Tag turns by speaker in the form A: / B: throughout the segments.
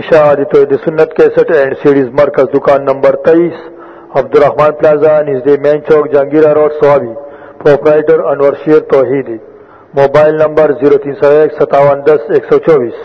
A: اشاعت توحید سنت 61 اینڈ سیریز مرکز دکان نمبر 23 عبدالرحمن پلازا نزد مین چوک جہانگیرہ روڈ سوابی پروپرائٹر انور شیر توحیدی موبائل نمبر
B: 03015710124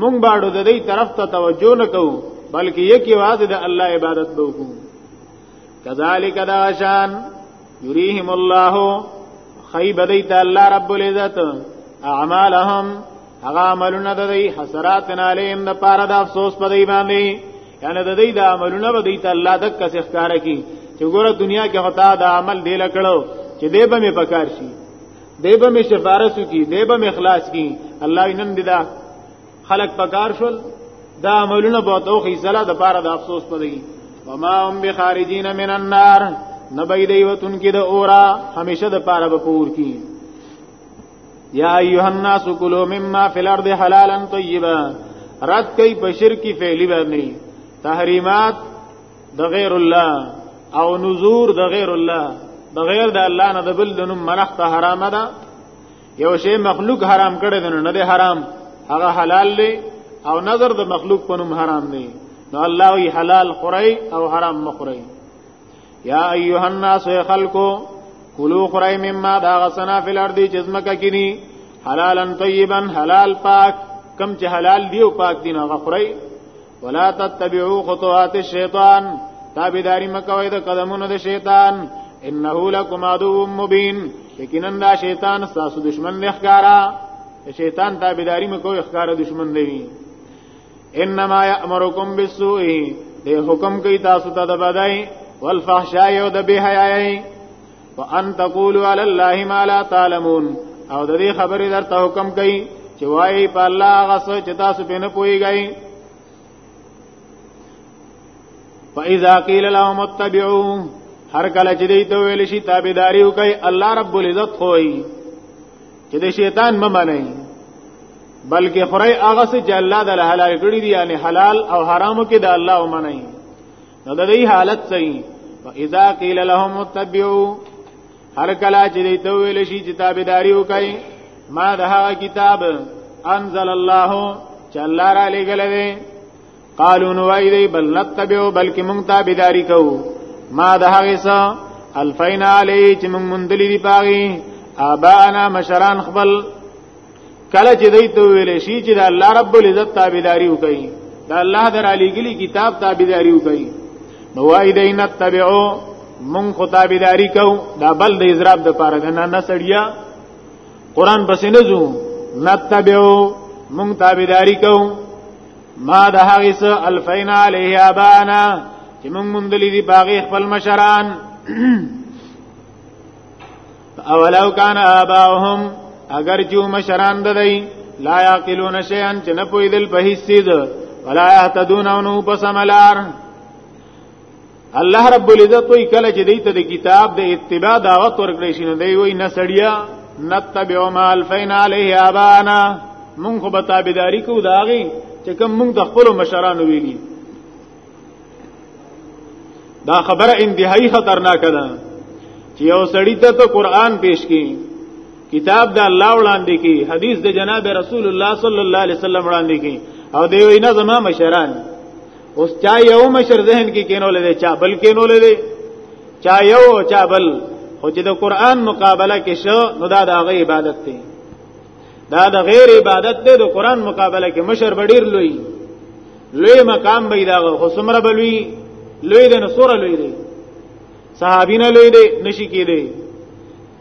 B: مونږ باړو د دې طرف ته توجه نه کوو بلکې یکي واز د الله عبادت وکړو کذالک داشان یریهم الله خیب دې ته الله رب العزت اعمالهم هغه عملونه د دې حسرات علیهم د پاره د افسوس په دی باندې یعنی د دې د عملونه به دې ته الله د کس اختیار کی چې ګوره دنیا کې هتا د عمل دی لکړو چې دې به می پکار شي دیبه می سفارش کی دیبه می اخلاص کی الله نن ددا خلق پکار شول دا عملونه به توخی زلا د پاره د افسوس پدې وما هم بخارجین من النار نبی دی وتون کې د اورا همیشه د پاره به پور کی یا ایها الناس کلوا مما فی الارض حلالا طیبا رد کوي په شرکی فعلی باندې تحریمات د غیر الله او نذور د غیر الله د غیر د الله نه د بل د نوم منخت حرام ده یو شی مخلوق حرام کړي د نه ده حرام هغه حلال دی او نظر د مخلوق په نوم حرام دی نو الله وی حلال خوري او حرام مخوري یا ایها الناس خلقو کلو خوري مما دا غسنا فی الارض جزمکه کینی حلالا طیبا حلال پاک کم چې حلال دی او پاک دین هغه خوري ولا تتبعوا خطوات الشیطان تابعداري مکوئ د قدمونو د شیطان انه لکم عدو مبین یقینا دا شیطان تاسو دشمن نه ښکارا شیطان تابعداري مکوئ ښکارا دشمن نه وي انما یامرکم بالسوء د حکم کوي تاسو ته د بدای والفحشاء او د بهایای وان تقولوا على الله ما لا تعلمون او د دې خبرې درته حکم کوي چې وایي په الله غس چې تاسو په نه پويږئ فاذا قيل لهم اتبعوا هر کله چې دوی ته ویل شي تابعداري وکړي الله رب العزت خوې چې د شیطان ممنه بلکې خړی هغه څه چې الله د حلال کړی دی یعنی حلال او حرامو کې د الله ومنه نو د دې حالت صحیح فاذا قيل لهم اتبعوا هر کله چې دې ته ویل شي چې تابعداري وکړي ما ده کتاب انزل الله چې الله را لګل دي قالو نو وای دی بل نتبعو بلکې مونږ تابعداري کوو ما ده هغه څه الفینا علی چې مونږ مندلې دی پاغي ابانا مشران خپل کله چې دوی ته ویل شي چې د الله رب العزت تابعداري وکړي د الله در علی ګلی کتاب تابعداري وکړي نو وای دین تبعو مون خو تابعداري کو دا بل د اضراب د پاره نه نه سړیا قران بس نه زو نتبعو مون تابعداري کو ما د هغه س الفینا علیه ابانا چې مون مندلې دی باغی خپل مشران اولو کان اباهم اگر جو مشران ددای لا یاقلون شیئا چې نه پویدل په هیڅ سید ولا یهتدون انو پسملار الله رب العزت وی کله چې دیت د کتاب د اتباع دعوت ورکړې شنو دی وی نه سړیا نتبع ما الفین علیه ابانا مونږ به تابعداري کوو داغي چې کوم مونږ د خپل مشرانو ویلي دا خبره انتهایی خطرناک ده چې یو سړی ته قرآن پیش کړي کتاب د الله وړاندې کی حدیث د جناب رسول الله صلی الله علیه وسلم وړاندې کی او دی وینا زما مشران اوس چا یو مشر ذهن کې کینول دي چا بل کینول دي چا یو چا بل خو چې د قران مقابله کې شو نو دا د هغه عبادت دی دا د غیر عبادت دی د قران مقابله کې مشر بډیر لوی لوی مقام به دا خو سمره بلوي لوی د نصور لوی دی صحابین لوی دی نشی کیدی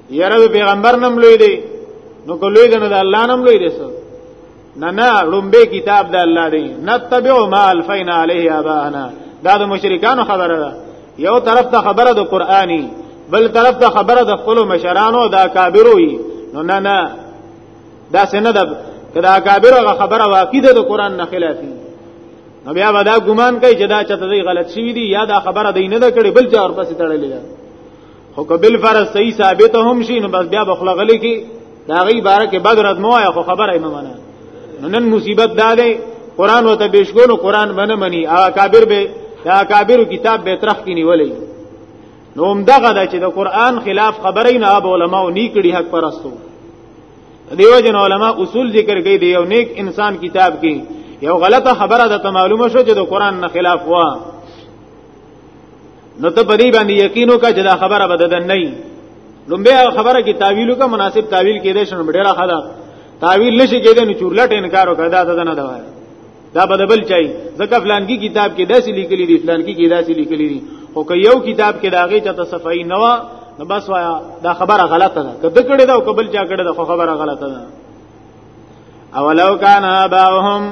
B: یره پیغمبر نم لوی دی نو کو لوی نه د الله نم لوی دی سر نه نه لومبه کتاب د الله دی نتبع ما الفینا علیه ابانا دا د مشرکانو خبره ده یو طرف ته خبره د قرآنی بل طرف ته خبره د خپل مشرانو د اکابروي نو نه نه دا سند کدا اکابر هغه خبره واقع ده د قران نه خلافي نو بیا ودا ګمان کوي چې دا چته دی غلط شوی دی یا دا خبره دی نه ده کړې بل چا ورپسې تړلې ده خو کبل فرض صحیح ثابت هم شي نو بس بیا بخلا غلي کی دا غي بار کې بدرت مو یا خو خبره نه منه نن مصیبت دا ده قران وته بشګونو قران باندې مني اکابر به دا اکابر کتاب به ترخ کې نیولې نو هم دغه د چې د قران خلاف خبرې نه اب علماو نې کړي حق پرستو دیو جن علما اصول ذکر کوي دی یو نیک انسان کتاب کې یو غلطه خبره د معلومه شو چې د قران نه خلاف وا نو ته په دې باندې یقینو کا چې دا خبره بددن نه لومبه خبره کې تعویلو کا مناسب تعویل کېدې شنو ډېره خدا تعویل نشي کېدې نو چورلټ انکار وکړه دا ته نه دا وایي دا بلبل چای ځکه فلانکی کتاب کې داسې لیکلي دي فلانکی کې داسې لیکلي دي خو که یو کتاب کې داغه چاته صفائی نه و نو بس وایا دا خبره غلطه ده کده کړه دا او قبل چا کړه دا خبره غلطه ده اولو کان اباهم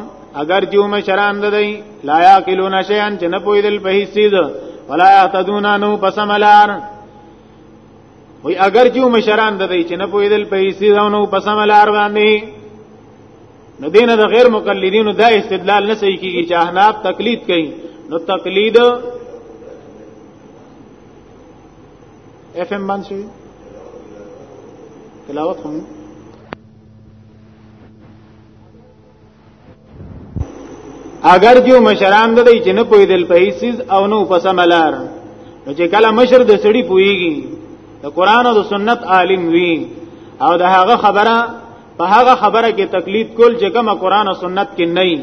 B: اگر جو مشران ددی لا یاکلون شیئا چې نه پویدل په هیڅ چیز ولا یهتدون نو پسملار وی اگر جو مشران ددی چې نه پویدل په هیڅ چیز نو پسملار باندې نو دینه د غیر مقلدینو دا استدلال نه صحیح کیږي چې احناف تقلید کوي نو تقلید اف ام باندې شوی تلاوت هم اگر جو مشران د دې چې نه پوي دل پیسز او نو پسملار نو چې کله مشر د سړی پويږي د قران او د سنت عالم وي او د هغه خبره په هغه خبره کې تقلید کول چې کومه قران او سنت کې نه وي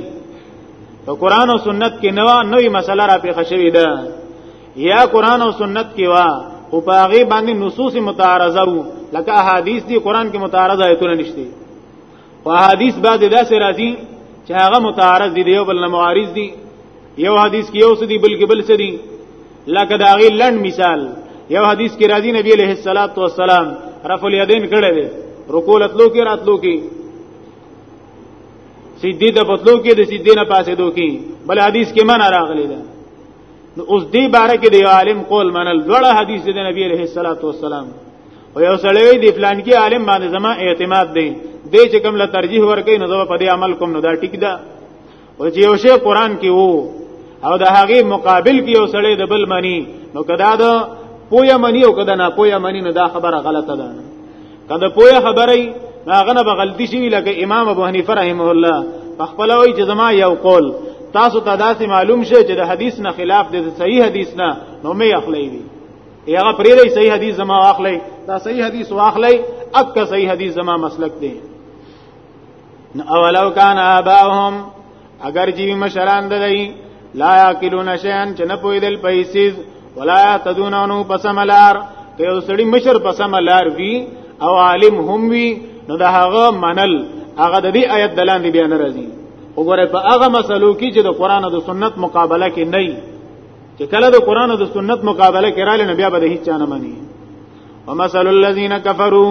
B: په قران او سنت کې نه نوې مسله را پیښه شوې ده یا قران او سنت کې وا او په هغه باندې نصوص متعارضه وو لکه احادیث دي قران کې متعارضه ایتونه نشته او احادیث بعد داسې راځي چې هغه متعارض دي یو بل نه معارض دي یو حدیث کې یو څه دي بلکې بل څه دي لکه دا غي لن مثال یو حدیث کې راځي نبی عليه الصلاه والسلام رفع الیدین کړه دي رکوع اتلو کې راتلو کې سیدی د بتلو کې د سیدی نه پاسې دو کې بل حدیث کې من راغلی ده نو اوس دې باره کې دی عالم قول منل دوړه حدیث د نبی عليه الصلاه والسلام او یو سړی دی فلان کې عالم باندې زما اعتماد دی دې چې کوم له ترجیح ورکې نو زما په دې عمل کوم نو دا ټیک ده او چې یو شی قران کې وو او د هغه مقابل کې یو سړی د بل منی نو کدا دا پویا منی او کدا نه پویا منی نو دا خبره غلطه ده کدا پویا خبره هغه نه بغلطی شي لکه امام ابو حنیفه رحمه الله خپل وی چې زما یو قول تاسو ته داسې معلوم شي چې د حدیث نه خلاف د صحیح حدیث نه نو مې اخلي دي هغه پرې دی صحیح حدیث زما واخلي دا صحیح حدیث واخلي اکه صحیح حدیث زما مسلک دی اولو کان اباهم اگر جی مشران دای لا یاکلون شیان چې نه پویدل پیسې ولا تدونونو پسملار که یو سړی مشر پسملار وی او عالم هم وی نو دا هغه منل هغه د دې آیت دلان دی بیان راځي وګوره په هغه مسلو کې چې د قران او د سنت مقابله کې نه چې کله د قران او د سنت مقابله کې رااله نبي به هیڅ نه مني ومثل الذين كفروا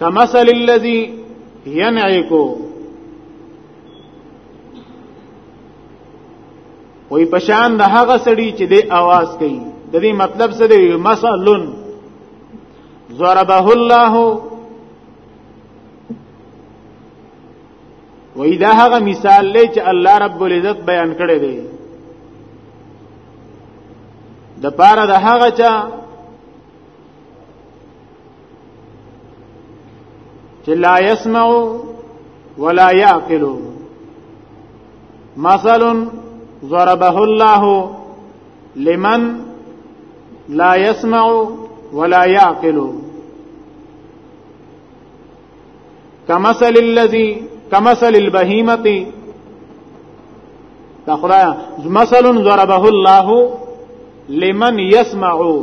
B: کمثل الذي ينعكو وې پشان د هغه سړي چې د आवाज کوي د دې مطلب څه دی مثلن ضربه الله وې دا هغه مثال لې چې الله رب العزت بیان کړی دی د پاره د هغه چا چې لا يسمع ولا يعقل مثل ضربه الله لمن لا يسمع ولا يعقل كمثل الذي كمثل البهيمه دا خدایا مثل ضربه الله لمن يسمع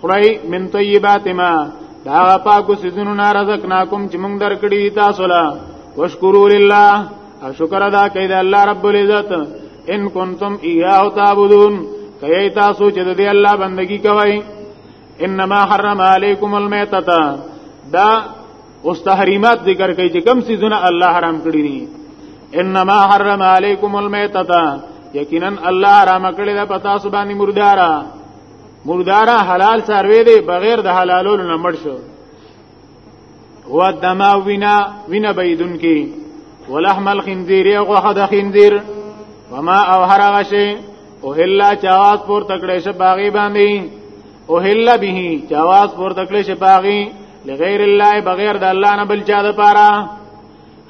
B: خړی من طیبات ما دا پاکو سيزونو نه رزق ناکم چې موږ درکړي تاسو لا وشکرو لله او شکر ادا کړئ د الله رب العزت ان کنتم ایاه تعبدون کای تاسو چې د الله بندگی کوئ انما حرم علیکم المیتۃ دا اوس تحریمات ذکر کوي چې کم سيزونه الله حرام کړی دي انما حرم علیکم المیتۃ یقینا الله حرام کړی دا پتا سبحانه مردارا مردارا حلال سروي دی بغیر د حلالولو نه مړ شو هو دما وینا وینا بيدن کی ولحم الخنزير او غوخه د خنزير وما او هر هغه شی او هلا چاواز پور تکړه شه باغی باندې او هلا به چاواز پور تکړه شه باغی لغیر الله بغیر د الله نه بل چا د پاره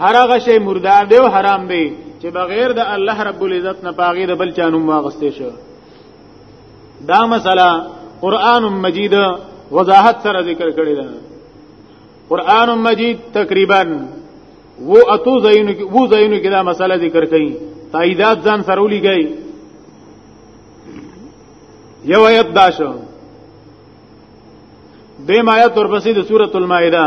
B: هر هغه شی مردار دی او حرام دی چې بغیر د الله رب العزت نه پاغي د بل چا نوم واغستې شو دا مسله قران مجید وضاحت سره ذکر کړی ده قران مجید تقریبا وو اتو زینو کې وو زینو کې دا مسله ذکر کړي تاییدات ځان سره ولي گئی یو آیت دا شو دیم آیت ورپسې د سورۃ المائده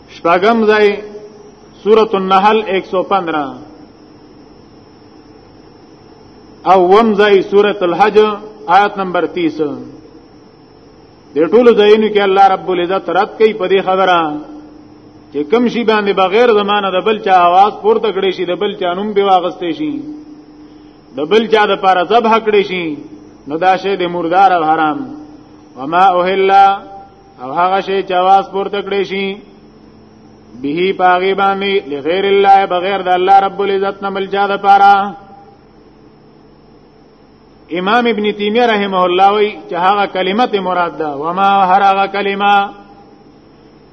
B: شپږم ځای سورۃ النحل 115 او وم ځای سورۃ الحج آیت نمبر 30 د ټولو ځایونو کې الله رب العزت رد کوي په دې خبره چې کم شي باندې بغیر زمانه د بل چا आवाज پورته کړي شي د بل چا نوم به واغستې شي د بل چا د پاره ذبح کړي شي نو دا شی د مردار او حرام وما اوهلا او هغه شی چې आवाज پورته کړی شي به پاغي باندې لغیر الله بغیر د الله رب العزت نه ملجا ده پاره امام ابن تیمیه رحمه الله وی چې هغه کلمت مراد ده وما هرغه کلمه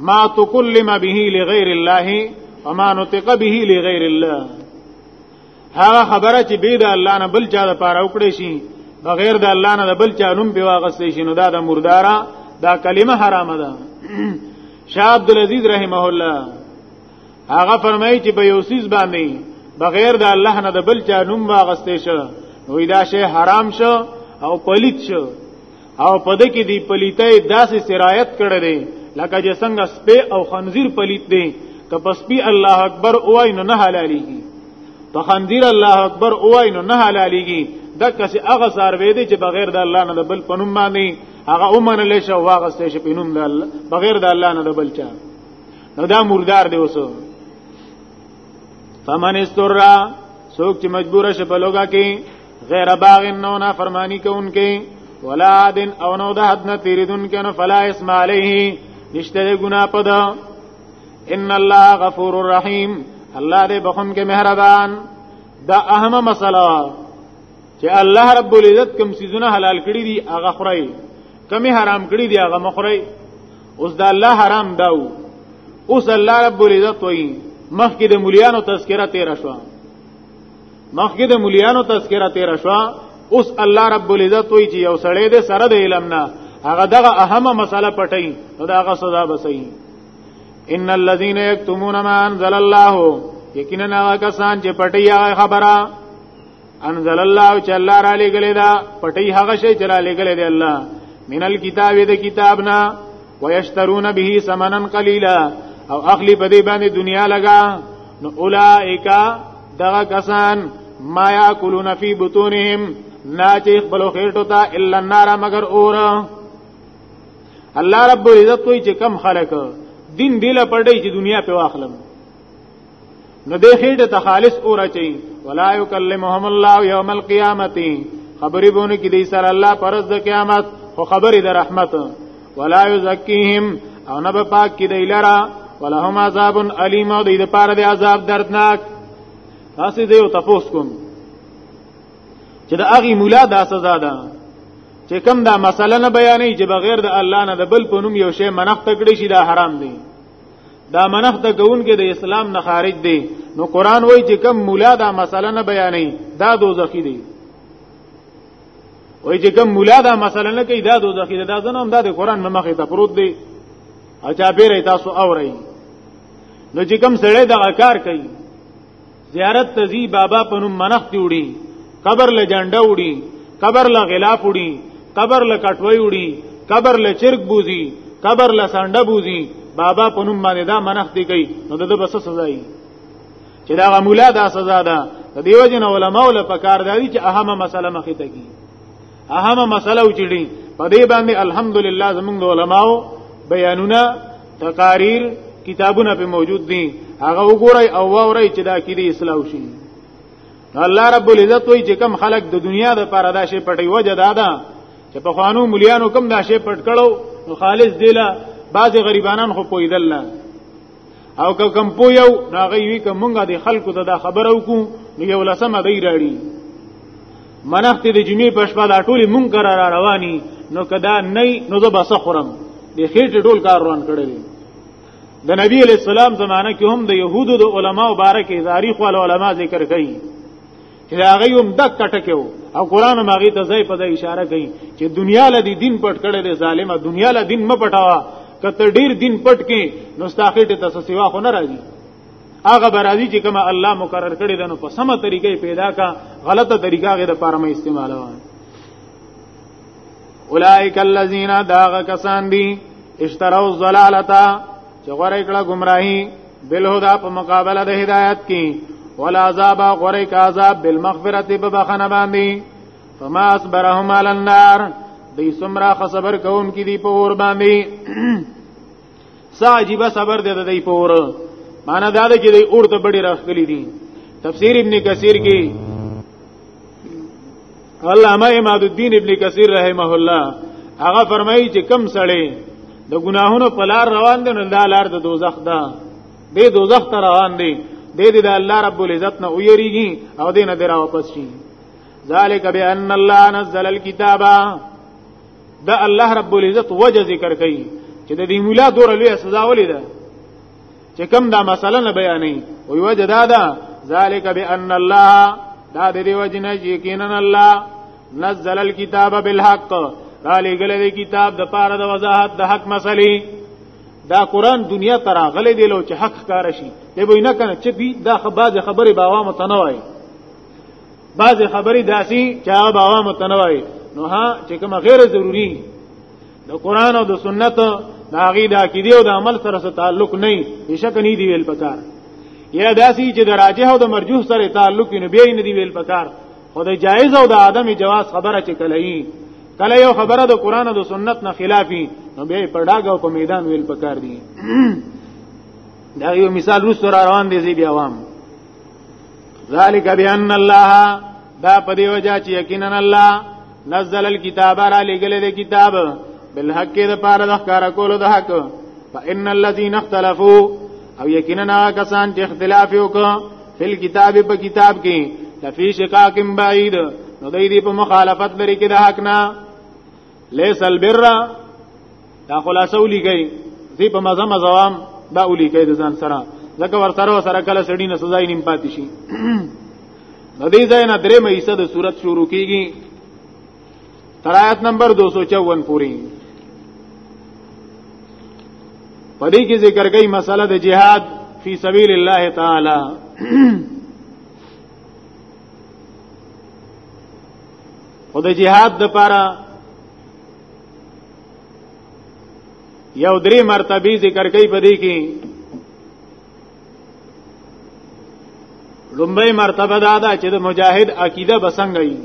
B: ما تکلم به لغیر الله وما نطق به لغیر الله هغه خبره چې بيد الله نه بل چا د پاره وکړي شي بغیر د الله نه بل چا نوم به واغستې شي نو دا د مردارا دا کلمه حرامه ده شاه عبد العزيز رحمه الله هغه فرمایي چې به یوسیز باندې بغیر د الله نه د بل چا نوم واغستې شو نو دا شی حرام شو او پلیت شو او په دې کې دی پلیتې داسې سرایت کړې دي لکه چې څنګه سپي او خنزیر پلیت دي که په سپي الله اکبر اوای نو نه حلاليږي په خنزیر الله اکبر اوای نو نه حلاليږي د کسي هغه سروي دي چې بغیر د الله نه د بل پنوم باندې هغه اومن له شو هغه ستې شي پنوم د الله بغیر د الله نه د بل چا نو دا مردار دی اوسو فمن استرا سوک چې مجبور شه په لوګه کې غیر باغ نو نه فرمانی کوونکې ولا عادن او نو د حد نه تیریدون کنه فلا اسم علیه نشته ګنا پد ان الله غفور رحیم الله دې بخون کې مهربان دا اهمه مسله چې الله رب العزت کوم سيزونه حلال کړی دي هغه خوري کمی حرام کړی دي هغه مخوري اوس دا الله حرام داو اوس الله رب العزت وایي مخکې د مليانو تذکرہ 13 شوه مخکې د مليانو تذکرہ تیر شو اوس الله رب العزت وی چې یو سړی د سره د علم نه هغه دغه اهمه مسله پټي نو دا هغه سزا بسي ان الذين يكتمون ما انزل الله یقینا هغه کسان چې پټي هغه خبره انزل الله چې الله را لګلې دا پټي هغه شی چې را لګلې دی الله من الكتاب د کتابنا ويشترون به ثمنا قليلا او اخلي په دې باندې دنیا لگا نو اولائک دغه کسان ما یاکلون فی بطونهم نا چې خپل خېټو ته الا النار مگر اور الله رب عزت کوئی چې کم خلق دین دی لا پړډې چې دنیا په واخلم نو دې خېټه ته خالص اور اچي ولا یکلمهم الله یوم القیامت خبرې بونه کې دې سره الله پرز د قیامت خو خبرې د رحمت ولا یزکیهم او نه به پاک کی دی لرا ولهم عذاب الیم او دی لپاره د عذاب دردناک تاسو دې او تاسو کوم چې د اغي مولا دا سزا ده چې کوم دا مسله نه بیانې چې بغیر د الله نه د بل په نوم یو شی منښت کړی شي دا حرام دی دا منښت کوون کې د اسلام نه خارج دی نو قران وایي چې کوم مولا دا مسله نه بیانې دا دوزخی دی وای چې کوم مولا دا مثلا نه کوي دا دوزخی دا ځنه هم دا د قران مخه ته پروت دی او چا بیره تاسو اورئ نو چې کوم سړی دا کار کوي زیارت ته زی بابا په نوم منخ جوړي قبر له جنډه وړي قبر له غلاف وړي قبر له کټوي وړي قبر له چرګ بوزي قبر له سانډه بوزي بابا په نوم باندې دا منخ دی کوي نو د بس سزا یې چې دا غمولا دا سزا ده د دیو جن علماء له پکار دی چې اهمه مسله مخې ته کی اهمه مسله وچړي په دې باندې الحمدلله زمونږ علماو بیانونه تقاریر کتابونه په موجود دي هغه وګورئ او وورئ چې دا کې دي اصلاح شي الله رب العزت وایي چې کم خلک د دنیا د پاره دا شی پټي وجه دا ده چې په خوانو مليانو کم دا شی پټ کړو خالص دیلا بعض غریبانان خو پویدل نه او که کم پو یو ناغه وی که مونږه د خلکو ته دا خبره وکړو نو یو لسمه دی راړي منخت د جمعې په شپه دا ټولي مونږ را رواني نو کدا نه نو زه بس خورم د خېټه ټول کار روان کړی د نبی علی السلام زمانہ کې هم د يهودو د علماو باره کې تاریخ ول علما ذکر کوي هغه هم د کټکو او قران ماغي ته ځای په اشاره کوي چې دنیا له دین پټ کړي د ظالما دنیا له دین م پټاوا کته ډیر دین پټ کې نو ستاخټ ته سیوا خو نه راځي هغه برازي چې کومه الله مقرر کړی دنو په سمه طریقې پیدا کا غلطه طریقه غیر پرمه استعمالوه اولائک الذین داغ کسان دی اشتروا الضلالتا چې غره کړه گمراهی بالهدى په مقابله د هدایت کې ولا عذاب غره کا عذاب بالمغفرت په بخنه باندې فما اصبرهم على النار دې سمرا خصبر کوم کې دی په اور باندې څه عجیب صبر دی د دې پور معنا دا ده چې د اور ته بډې راخلي دي تفسیر ابن کثیر کې علامه امام الدین ابن کثیر رحمه الله هغه فرمایي چې کم سړی د ګناهونو په لار روان دی نو دا لار د دوزخ ده دې دوزخ ته روان دی دې دې د الله رب العزت نه ویریږي او دې نه درا واپس شي ذالک بان الله نزل الكتاب دا الله رب العزت وجه ذکر کوي چې د دې مولا دور لوی سزا ولې ده چې کوم دا مسله نه بیانې او یو جدا ده ذالک بان الله دا د دې وجه نه یقینا الله نزل الكتاب بالحق دا لګل دې کتاب د پاره د وضاحت د حق مسلې دا قران دنیا تر غلې دی لو چې حق کار شي دی به نه کنه چې دا خبره خبره باوامه تنوي بعض خبرې داسي چې هغه باوا متنوي نو ها چې کوم غیر ضروری د قران او د سنت د هغه د عقیده او د عمل سره سره تعلق نه نشک نه دی ویل پکار یا داسي چې د راجح او د مرجوح سره تعلق نه به نه دی ویل پکار خو د جایز او د عدم جواز خبره چې کله یي کله یو خبره د قران او د سنت نه خلافي نو به په ډاګه او په میدان ویل پکار دی دا یو مثال روس را روان دی زی بیا وام ذالک بان الله دا په دی وجه چې یقینا الله نزل الكتاب را لګل دی کتاب بالحق د پاره د ښکارا کولو د حق فان الذين اختلفوا او یقینا کسان چې اختلاف وکړ فل کتاب په کتاب کې لفی شقاق بعید نو دای دی په مخالفت لري کې د حق نه لیس البر دا خلاصو لګي زی په مزه مزوام دا اولی کوي د ځان سره ځکه ورسره سره کله سړی نه سزا یې نیم پاتې شي د دې ځای نه درې مې حصہ د صورت شروع کیږي تر آیت نمبر 254 پوری پدې کې ذکر کوي مسله د جهاد فی سبیل الله تعالی خدای جهاد د پاره یو درې مرتبه ذکر کوي په دې کې لومبۍ مرتبه دا ده چې د مجاهد عقیده بسنګ وي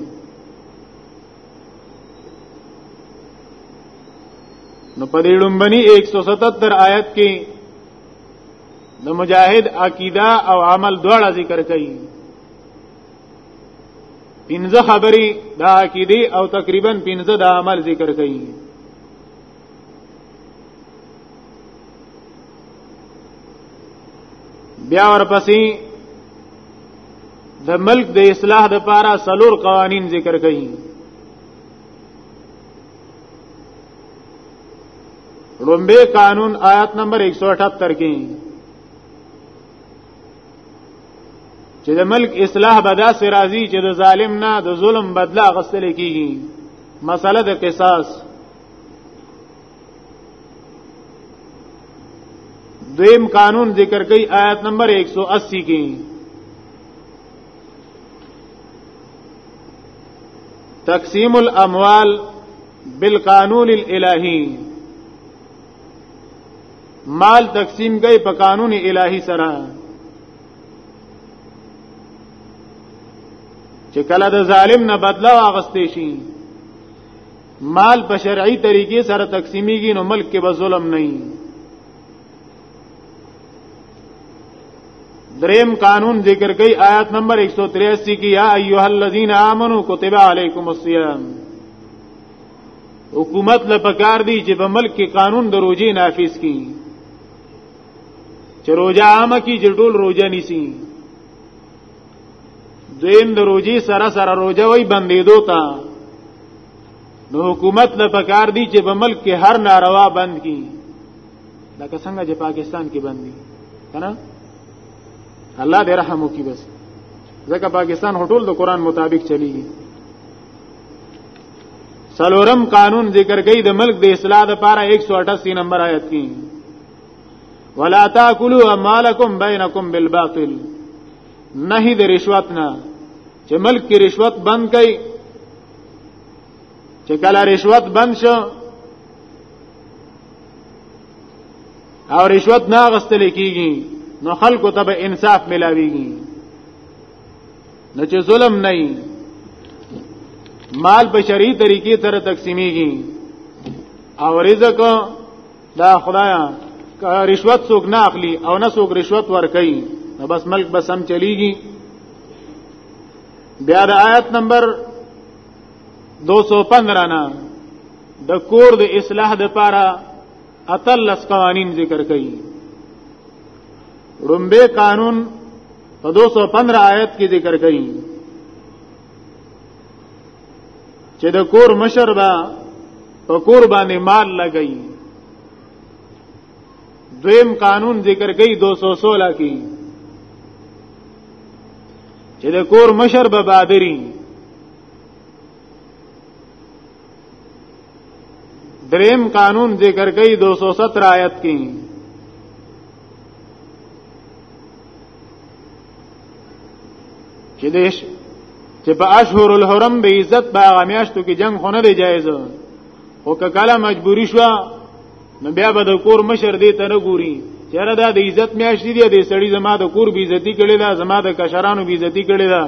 B: نو په دې لومبني 177 آیت کې د مجاهد عقیده او عمل دواړه ذکر کړي پنځه خبرې د عقیده او تقریبا پنځه د عمل ذکر کړي بیا ورپسې د ملک د اصلاح د پاره سلور قوانین ذکر کړي لومبه قانون آیات نمبر 178 کې چې د ملک اصلاح به داسې راځي چې د ظالم نه د ظلم بدله اخیستل کیږي مسله د قصاص دویم قانون ذکر کوي آیت نمبر 180 کې تقسیم الاموال بالقانون الالهی مال تقسیم گئی په قانون الهی سره چې کله د ظالم نه بدلا واغستې شي مال په شرعي طریقې سره تقسیمیږي نو ملک کې به ظلم نه وي دریم قانون ذکر گئی آیات نمبر 183 کی یا ایها الذین آمنو کتب علیکم الصیام حکومت له پکار دی چې په ملک کې قانون د روزي نافذ کړي چې روزه عامه کې چې ټول روزه نیسي دویم د روزي سره سره روزه وي بندیدو ته نو حکومت له پکار دی چې په ملک کې هر ناروا بند کړي لکه څنګه چې پاکستان کې بند دي کنه الله دې رحم وکړي بس ځکه پاکستان هټول د قران مطابق چلیږي سلورم قانون ذکر کوي د ملک د اصلاح لپاره 188 نمبر آیت کې ولا تاكلوا اموالکم بینکم بالباطل نهي د رشوت نه چې ملک کې رشوت بند کړي چې کله رشوت بند شو او رشوت نه غستل کیږي نو خلکو ته به انصاف ملاويږي نو چې ظلم نه مال په شرعي طریقې سره تقسیمیږي او رزق دا خدایا رشوت څوک نه اخلي او نه څوک رشوت ور کوي نو بس ملک بس هم چلیږي بیا د آیت نمبر 215 نه د کور د اصلاح د پاره اتلس قوانین ذکر کړي رومبه قانون په 215 آیت کې ذکر کړي چې د کور مشر با په کور باندې مال لګي دویم قانون ذکر کړي 216 کې چې د کور مشر به بابري دریم قانون ذکر کړي 217 آیت کې چې دیش چې په اشهر الحرم به عزت به غمیاشتو کې جنگ خونه دی جایز او که کله مجبوری شو نو بیا به د کور مشر دی ته نه ګوري چیرې دا د عزت میاشت دی د سړی زما د کور بی عزتی کړي دا زما د کشرانو بی عزتی کړي دا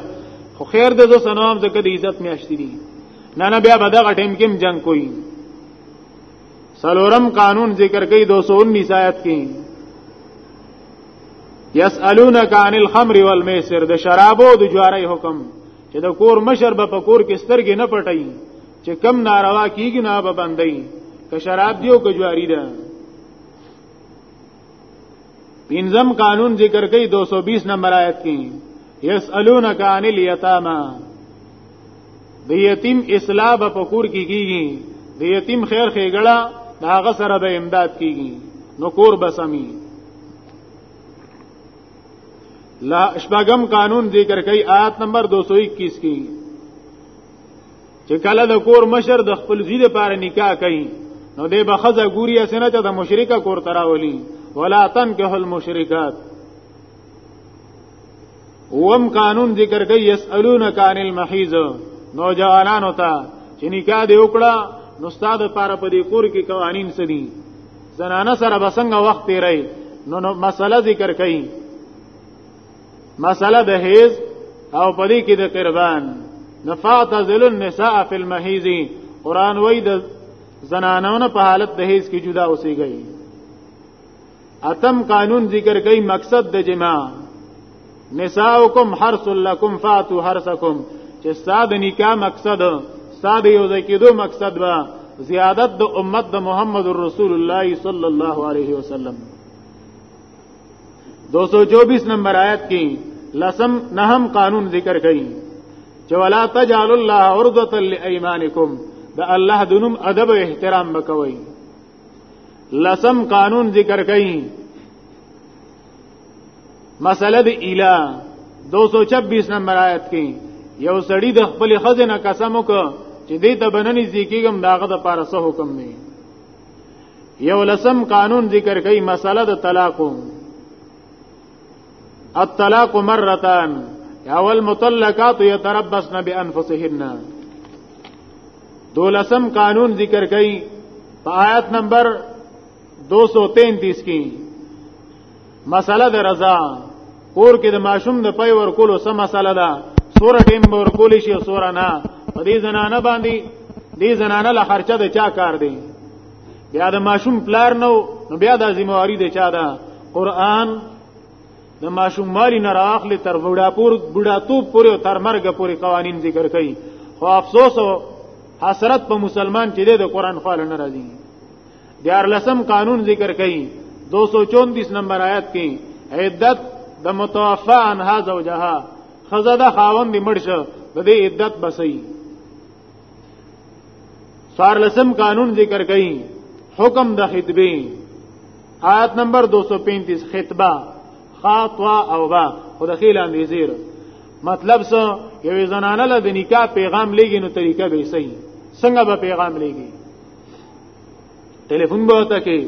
B: خو خیر د زو سنوام زکه د عزت میاشت دی نه نه بیا به دغه ټیم کې جنگ کوي سلورم قانون ذکر کوي 219 آیت کې یسالونک عن الخمر والمیسر د شرابو د جواری حکم چې د کور مشر به په کور کې سترګې نه پټي چې کم ناروا کیږي نه به بندي که شراب دیو که جواری ده پنځم قانون ذکر کوي 220 نمبر آیت کې یسالونک عن الیتاما د یتیم اصلاح په پکور کې کیږي د یتیم خیر خېګړه دا هغه سره به امداد کیږي نو کور بسمی لا شپږم قانون ذکر کوي آیت نمبر 221 کې چې کله د کور مشر د خپل زی لپاره نکاح کوي نو دې بخزه ګوري اسنه چې د مشرکا کور تراولي ولا تنکه المشرکات وم قانون ذکر کوي يسالونک عن المحيض نوجوانانو ته چې نکاح دې وکړه نو استاد لپاره په دې کور کې قوانين سدي زنانه سره بسنګ وخت تیرای نو نو مسله ذکر کړي مساله د هیز او پدې کې د قربان نفعت ذل النساء فی المحیز قران وای د زنانونو په حالت د هیز کې جدا اوسېږي اتم قانون ذکر کوي مقصد د جما نساؤکم حرس لکم فاتو حرسکم چې ساد نکاح مقصد ساد یو ځکیدو مقصد وا زیادت د امت د محمد رسول الله صلی الله علیه وسلم 224 نمبر آیت کې لسم نهم قانون ذکر کړي چې ولا تجعل الله عرضه لایمانکم دا الله د نوم ادب او احترام وکوي لسم قانون ذکر کړي مسله د اله 226 نمبر آیت کې یو سړی د خپل خزنه قسم وکړ چې دې ته بننې ځکیږم داغه د پارسه حکم نه یو لسم قانون ذکر کوي مسله د طلاق الطلاق مرتان اول مطلقات يتربصن بانفسهن دولسم قانون ذکر کوي په آیت نمبر 233 کې مساله د رضا کور کې د ماشوم د پي ور کولو سم مساله ده سور ټیم ور کول شي سور نه په دې زنانه باندې دې زنانه له خرچه د چا کار دی بیا د ماشوم پلار نو نو بیا د ذمہواری د چا ده قران د ماشوم مالی نه راخلی تر وډاپور بډاتوب پورې تر مرګ پورې قوانین ذکر کړي خو افسوس او حسرت په مسلمان چې د قران خاله ناراضي دیار لسم قانون ذکر کړي 234 نمبر آیت کې عدت د متوفا عنها زوجها خزه د خاوند مړ شو د دې عدت بسې سار لسم قانون ذکر کړي حکم د خطبه آیت نمبر 235 خطبه خاطوا او با خود خیل اندیزیر مطلب څه یوې زنانه له د نکاح پیغام لګي نو طریقه به صحیح څنګه به پیغام لګي ټلیفون به وته کې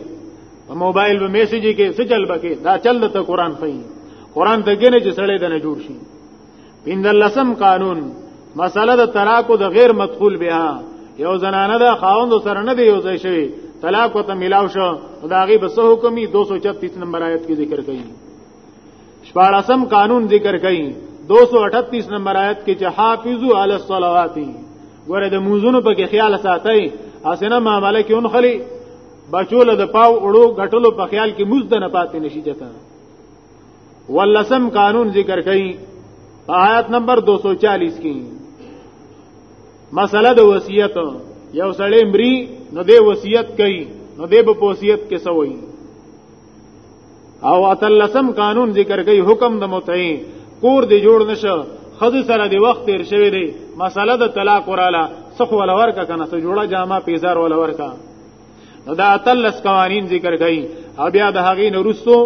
B: په موبایل به میسج کې څه چل بکې دا چل د قرآن فې قرآن ته ګنې چې سړې دنه جوړ شي پندلسم قانون مسله د طلاق د غیر مدخول بها یو زنانه د خاوند سره نه دی یو ځای شوی طلاق ته ملاو شو دا غي بس حکمي 236 نمبر آیت کې ذکر کړي شپاړسم قانون ذکر کړي 238 نمبر آیت کې چې حافظو علی الصلوات ګوره د موزونو په کې خیال ساتي اسنه معاملې کې اونخلي بچول د پاو اړو غټلو په خیال کې مزد نه پاتې نشي جتا ولسم قانون ذکر کړي آیت نمبر 240 کې مسله د وصیت یو سړی مری نو د وصیت کوي نو د په وصیت کې سوي او اتلسم قانون ذکر کوي حکم د متعی کور دی جوړ نشه خدو سره دی وخت تیر شوی دی مسله د طلاق وراله سخ ولا ورکا کنه ته جوړه جامه پیزار ولا ورکا نو دا اتلس قوانین ذکر کوي او بیا د هغې نه رسو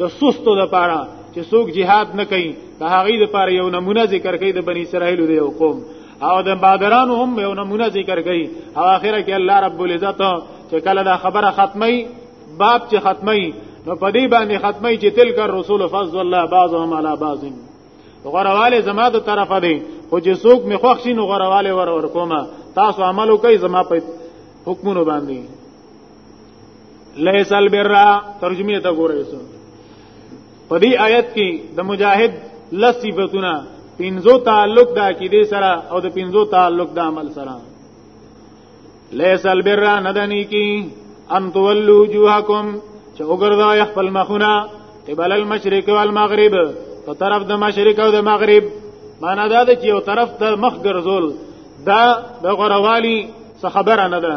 B: د سستو د پاره چې څوک jihad نه کوي د هغې د پاره یو نمونه ذکر کوي د بنی اسرائیل د یو قوم او د بادرانو هم یو نمونه ذکر کړي او اخره کې الله رب العزت چې کله دا خبره ختمي باب چې ختمي نو په دې باندې ختمي چې تلک رسول فضل الله بعضهم على بعض غرواله زما د طرفه دي خو چې څوک می خوښ شي نو غرواله ور ور کومه تاسو عملو کوي زما په حکمونو باندې ليس البر ترجمه ته ګورئ په دې آیت کې د مجاهد لس صفاتونه پنځو تعلق د عقیده سره او د پنځو تعلق د عمل سره ليس البر ندنی کی ان تولوا وجوهکم چې وګرځوي خپل مخونه قبل المشرق والمغرب په طرف د مشرق او د مغرب معنا دا ده چې یو طرف ته مخ ګرځول دا د غروالي څه خبره نه ده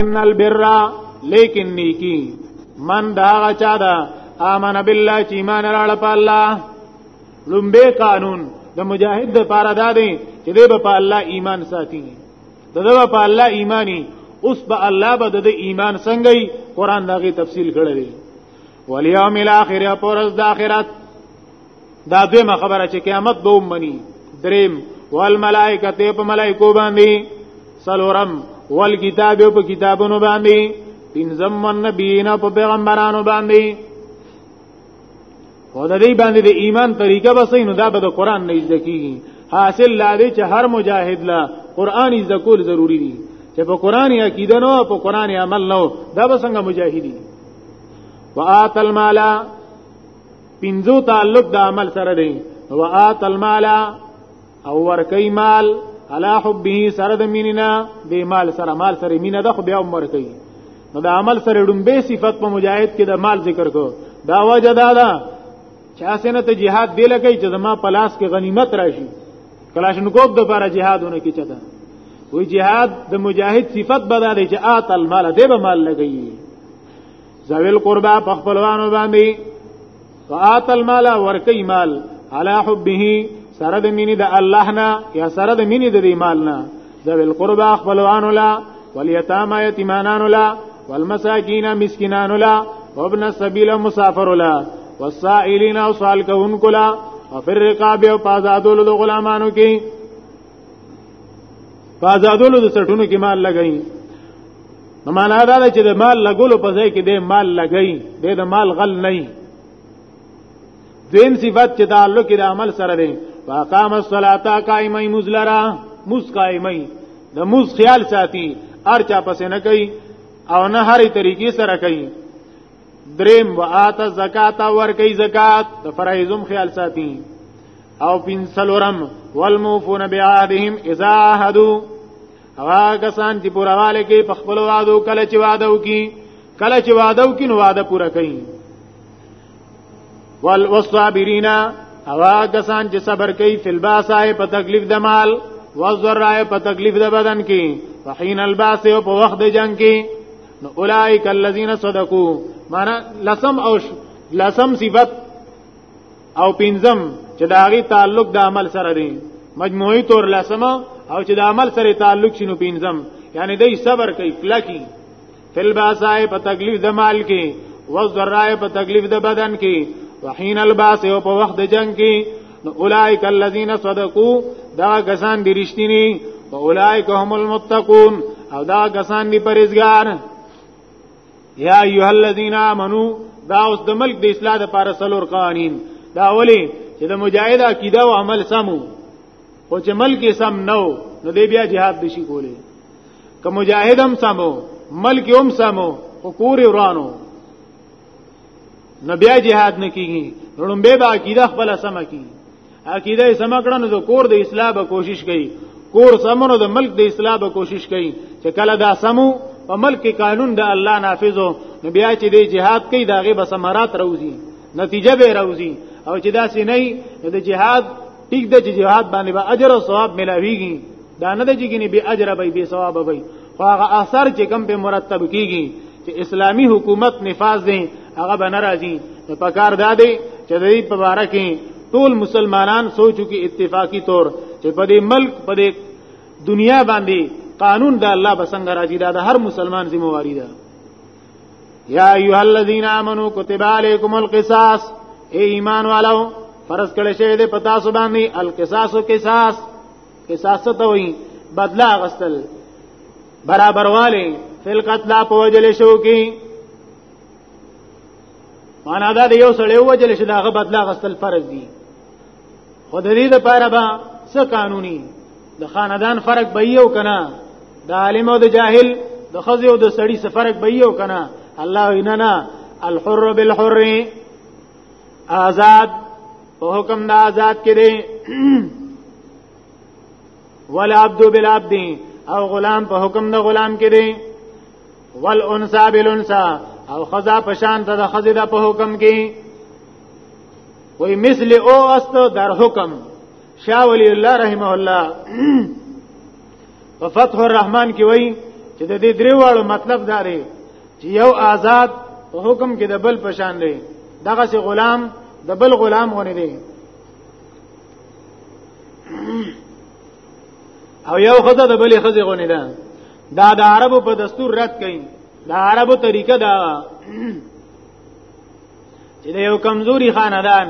B: ان البر لیکن نیکی من دا چا دا امن بالله چې ایمان راړ په الله لومبه قانون د مجاهد د پاره دا دی چې دی په الله ایمان ساتي دغه په الله ایمانی اوس به الله به د ایمان څنګه قرآن دغه تفصیل کړی دی والیوم الاخر پرز د اخرت دا دویمه خبره چې قیامت به ومني دریم والملائکه ته په ملائکو باندې سلورم والکتاب په کتابونو باندې پنځم والنبیین په پیغمبرانو باندې او د دې باندې د ایمان طریقه به سینو دا به د قران نه ځکه کیږي حاصل لا دې چې هر مجاهد لا قران یې ذکول ضروری دي چې په قران یې عقیده نو په قران یې عمل نو دا به څنګه مجاهدی وآت المال پنځو تعلق د عمل سره دی وآت المال او ورکی مال علا حبه سره د مینینا د مال سره مال سره مینه د خو بیا عمر کوي نو د عمل سره ډمبه صفت په مجاهد کې د مال ذکر کو دا وجه دا ده چې اسنه ته jihad دی لکه چې زما پلاس کې غنیمت راشي کلاشنکوب د لپاره jihadونه کې چته وی jihad د مجاهد صفت بدلې چې آت المال دی به مال لګي زویل قربا په خپلوانو باندې فاتل مال ورکی مال علا حبه سره د مینې د الله نه یا سره د مینې د مال نه زویل قربا خپلوانو لا والیتاما یتیمانانو لا والمساکین مسکینانو لا وابن السبیل مسافر لا والسائلین او سوال کوونکو لا وفي الرقاب او پازادولو د غلامانو کې په آزادولو د سټونو کې مال لګای نو معنا دا ده چې د مال لګولو په ځای کې د مال لګای د د مال غل نه دیم صفت چې تعلق د عمل سره دی واقام الصلاه قائمه مزلرا مز قائمه د مز خیال ساتي ار چا پس نه کوي او نه هرې طریقې سره کوي دریم وآت زکات ور کوي زکات د فرایزم خیال ساتي او پنسلورم والموفون بعهدهم اذا عهدوا هغه کسان چې پورواله کې په خپل وعده کله چې وعده وکي کله چې وعده وکي نو وعده پوره کوي والصابرین هغه کسان چې صبر کوي فل باسای په تکلیف د مال والذرای په تکلیف د بدن کې وحین الباس او په وخت د جنگ کې نو اولائک الذین صدقوا معنا لسم او لسم صفت او پنځم چې دا غي تعلق د عمل سره دی مجموعي تور لسم او چې د عمل سره تعلق شنو پنځم یعنی دای صبر کوي کلکی فل باسای په تکلیف د مال کې وزرای په تکلیف د بدن کې وحین الباس او په وخت د جنگ کې نو اولائک الذین صدقوا دا کسان دي رښتینی او اولائک هم المتقون او دا کسان دي پرهیزګار یا ایها الذین آمنو دا اوس د ملک د اصلاح لپاره سلور قوانین دا اولی چې د مجاهد عقیده او عمل سمو او چې ملک سم نو نو دی بیا jihad نشي کولی که مجاهد هم سمو ملک هم سمو خو کور ورانو نو بیا jihad نه کیږي نو به عقیده خپل سم کیږي عقیده سم کړه نو کور د اصلاح به کوشش کوي کور سمونو د ملک د اصلاح به کوشش کوي چې کله دا سمو په ملک کې قانون د الله نافذو نو بیا چې دی جهاد کوي داغه به ثمرات راوځي نتیجه به راوځي او چې دا سې نه د جهاد ټیک د جهاد باندې به اجر او ثواب ملاويږي دا نه د جګنی به اجر به به ثواب به خو هغه اثر چې کم په مرتب کیږي چې اسلامی حکومت نفاذ دي هغه به ناراضي نو پکار دا دی چې د دې په اړه کې ټول مسلمانان سوچو کې اتفاقی طور چې په دې ملک په دې دنیا باندې قانون د الله بسنګ راځي دا د هر مسلمان ذمہواری ده یا ایها الذین آمنو کتب علیکم القصاص ای ایمان والو فرض کړی شوی دی پتا سو باندې القصاص او قصاص قصاص ته وایي بدلا غسل برابر والے فل قتل په وجل شو کی معنا دا یو سړی وجل شي داغه بدلا غسل فرض دي خود دې د پاره با څه قانوني د خاندان فرق به یو کنه د عالم او د جاهل د خزي او د سړی څخه فرق به یو کنه الله وینا نه الحر بالحر آزاد په حکم د آزاد کې دی ول عبد بالعبد او غلام په حکم د غلام کې دی ول انثى بالانثى او خزا په شان ته د خزې د په حکم کې وی مثل او است در حکم شاه ولی الله رحمه الله په فتح الرحمن کې وای چې د دې دریوالو مطلب داري چې یو آزاد په حکم کې د بل پشان دی دغه سي غلام د بل غلام غونې دی او یو خزه د بلې خزه غونې ده دا د عربو په دستور رد کړي د عربو طریقه دا چې د یو کمزوري خاندان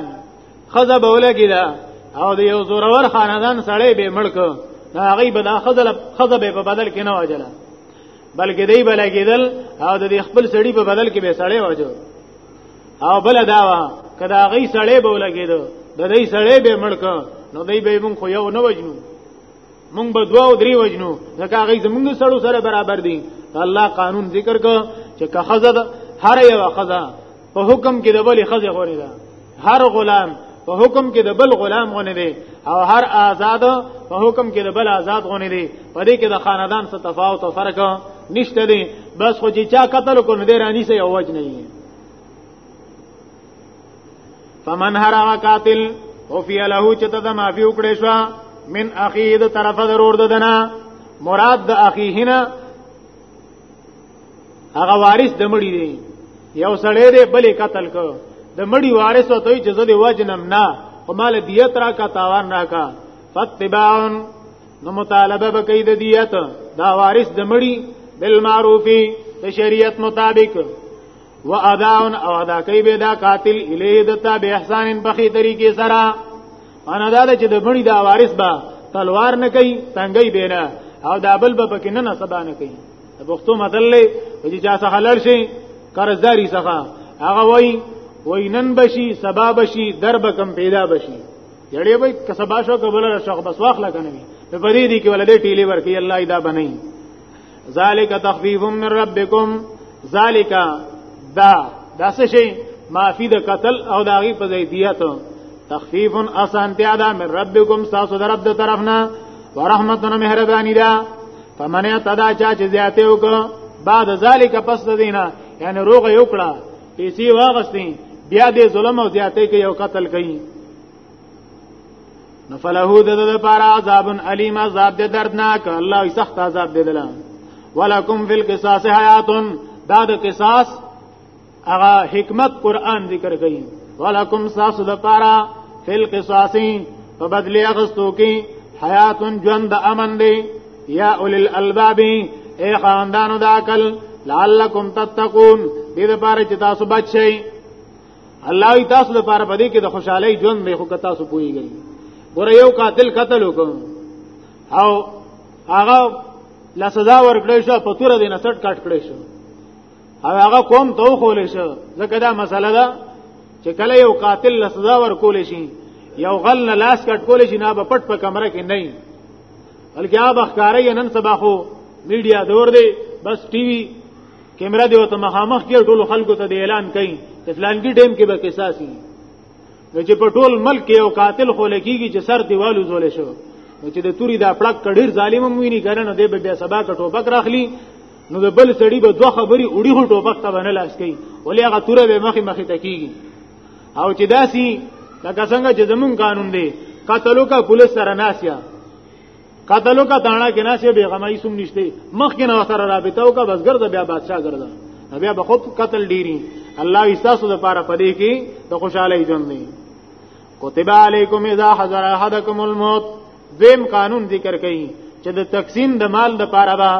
B: خزه بوله کې ده او د یو زورور خاندان سړی به مړک دا غي به دا خزه خزه به په بدل کې نه وجله بلکې دی بلګیدل او د خپل سړی په بدل کې به سړی وځو او بل دا وا کدا غي سړی به لګیدو د دې سړی به مړک نو دی به مونږ خو یو نه وجنو مونږ به دوا او درې وجنو ځکه غي زمونږ سړو سره برابر دي الله قانون ذکر کو چې که خزه هر یو خزه په حکم کې د بل خزه غوري ده هر غلام په حکم کې د بل غلام غونې دي او هر آزاد په حکم کې د بل آزاد غونې دي په دې کې د خاندان څخه تفاوت او فرق نشته دي بس خو چې چا قتل کو نه دی رانی سي اوج نه وي فمن هر قاتل او فی له چې ته ما فی وکړې شو من اخی د طرفه ضرور ددنه مراد د اخیهنه هغه وارث د مړی دی یو سړی دی بلې قتل کو د مړی وارث ته چې زه دی وجنم نه او مال دیت را کا تاوان را کا فتباون نو مطالبه بکې د دیت دا وارث د مړی بالمعروفی د شریعت مطابق و اداون او ادا کوي به دا قاتل الیه دتا به احسان په خي طریقې سره انا دا چې د مړی دا وارث با تلوار نه کوي تنګي بینه او دا بل به پکې نه نه سبا نه کوي د پښتو متل له چې چا څخه لړ شي قرضداري څخه هغه وای وای نن بشي سبا بشي درب کم پیدا بشي یړې وای کسبا شو قبل شخ بس واخلا کنه په پرې دي کې ولدې ټیلی ورکی الله ایدا بنئ ذالک تخفیف من ربکم ذالک دا دا څه شي معافی د قتل او داغي په زیدیت تخفیف اسانتیا دا من ربکم تاسو درب د طرفنا ورحمتنا مهربانی دا فمن اعتدى چا چې زیاته وک بعد ذالک پس دینا یعنی روغ یو کړه پیسې واغستې بیا دې ظلم او زیاته کې یو قتل کړي نو فلهو د د پاره عذاب الیم عذاب د دردناک الله سخت عذاب دې دلا ولکم فی القصاص حیات دا د قصاص هغه حکمت قران ذکر کوي ولکم ساس لپاره فل قصاصی په بدلی اغستو کې حیات ژوند امن دی یا اول الالباب اے خاندانو د عقل لعلکم تتقون دې لپاره چې تاسو بچ شئ الله ای تاسو لپاره پدې کې د خوشحالي ژوند به خو تاسو پويږئ ګور یو قاتل قتل وکړ او هغه لا سزا ورکړې شو په تور دینه سټ کټ کړې شو او هغه قوم ته خول شو ځکه دا مسله ده چې کله یو قاتل له سزا ورکول شي یو غل نه لاس کټ کول شي نه په پټ په کمره کې نه بلکې هغه ښکارې نن سبا خو میډیا دور دی بس ټي وي کیمرا دی او ته مخامخ کې ټول خلکو ته دی اعلان کوي چې فلانګي ډیم کې به قصاص وي نو چې په ټول ملک کې یو قاتل خو لکېږي چې سر دیوالو زول شو نو چې د توري دا پړک کډیر ظالم مو ویني کنه نو دی به بیا سبا کټو بک راخلی نو د بل سړی به دوه خبرې وړي هو ټوپک ته باندې لاس کوي ولې هغه توره به مخې مخې تکیږي او چې داسي لکه څنګه چې زمون قانون دی قتلو کا پولیس سره ناسیا قتلو کا تاڼه کې ناسیا بیغمای سوم نشته مخ کې نه سره رابطه او کا بسګر د بیا بادشاہ ګرځا بیا به خود قتل ډیری الله ایستاسو د پاره پدې کې د خوشاله ژوند دی کتب علیکم اذا حضر احدکم الموت دویم قانون ذکر کړي چې د تقسیم د مال د پاره به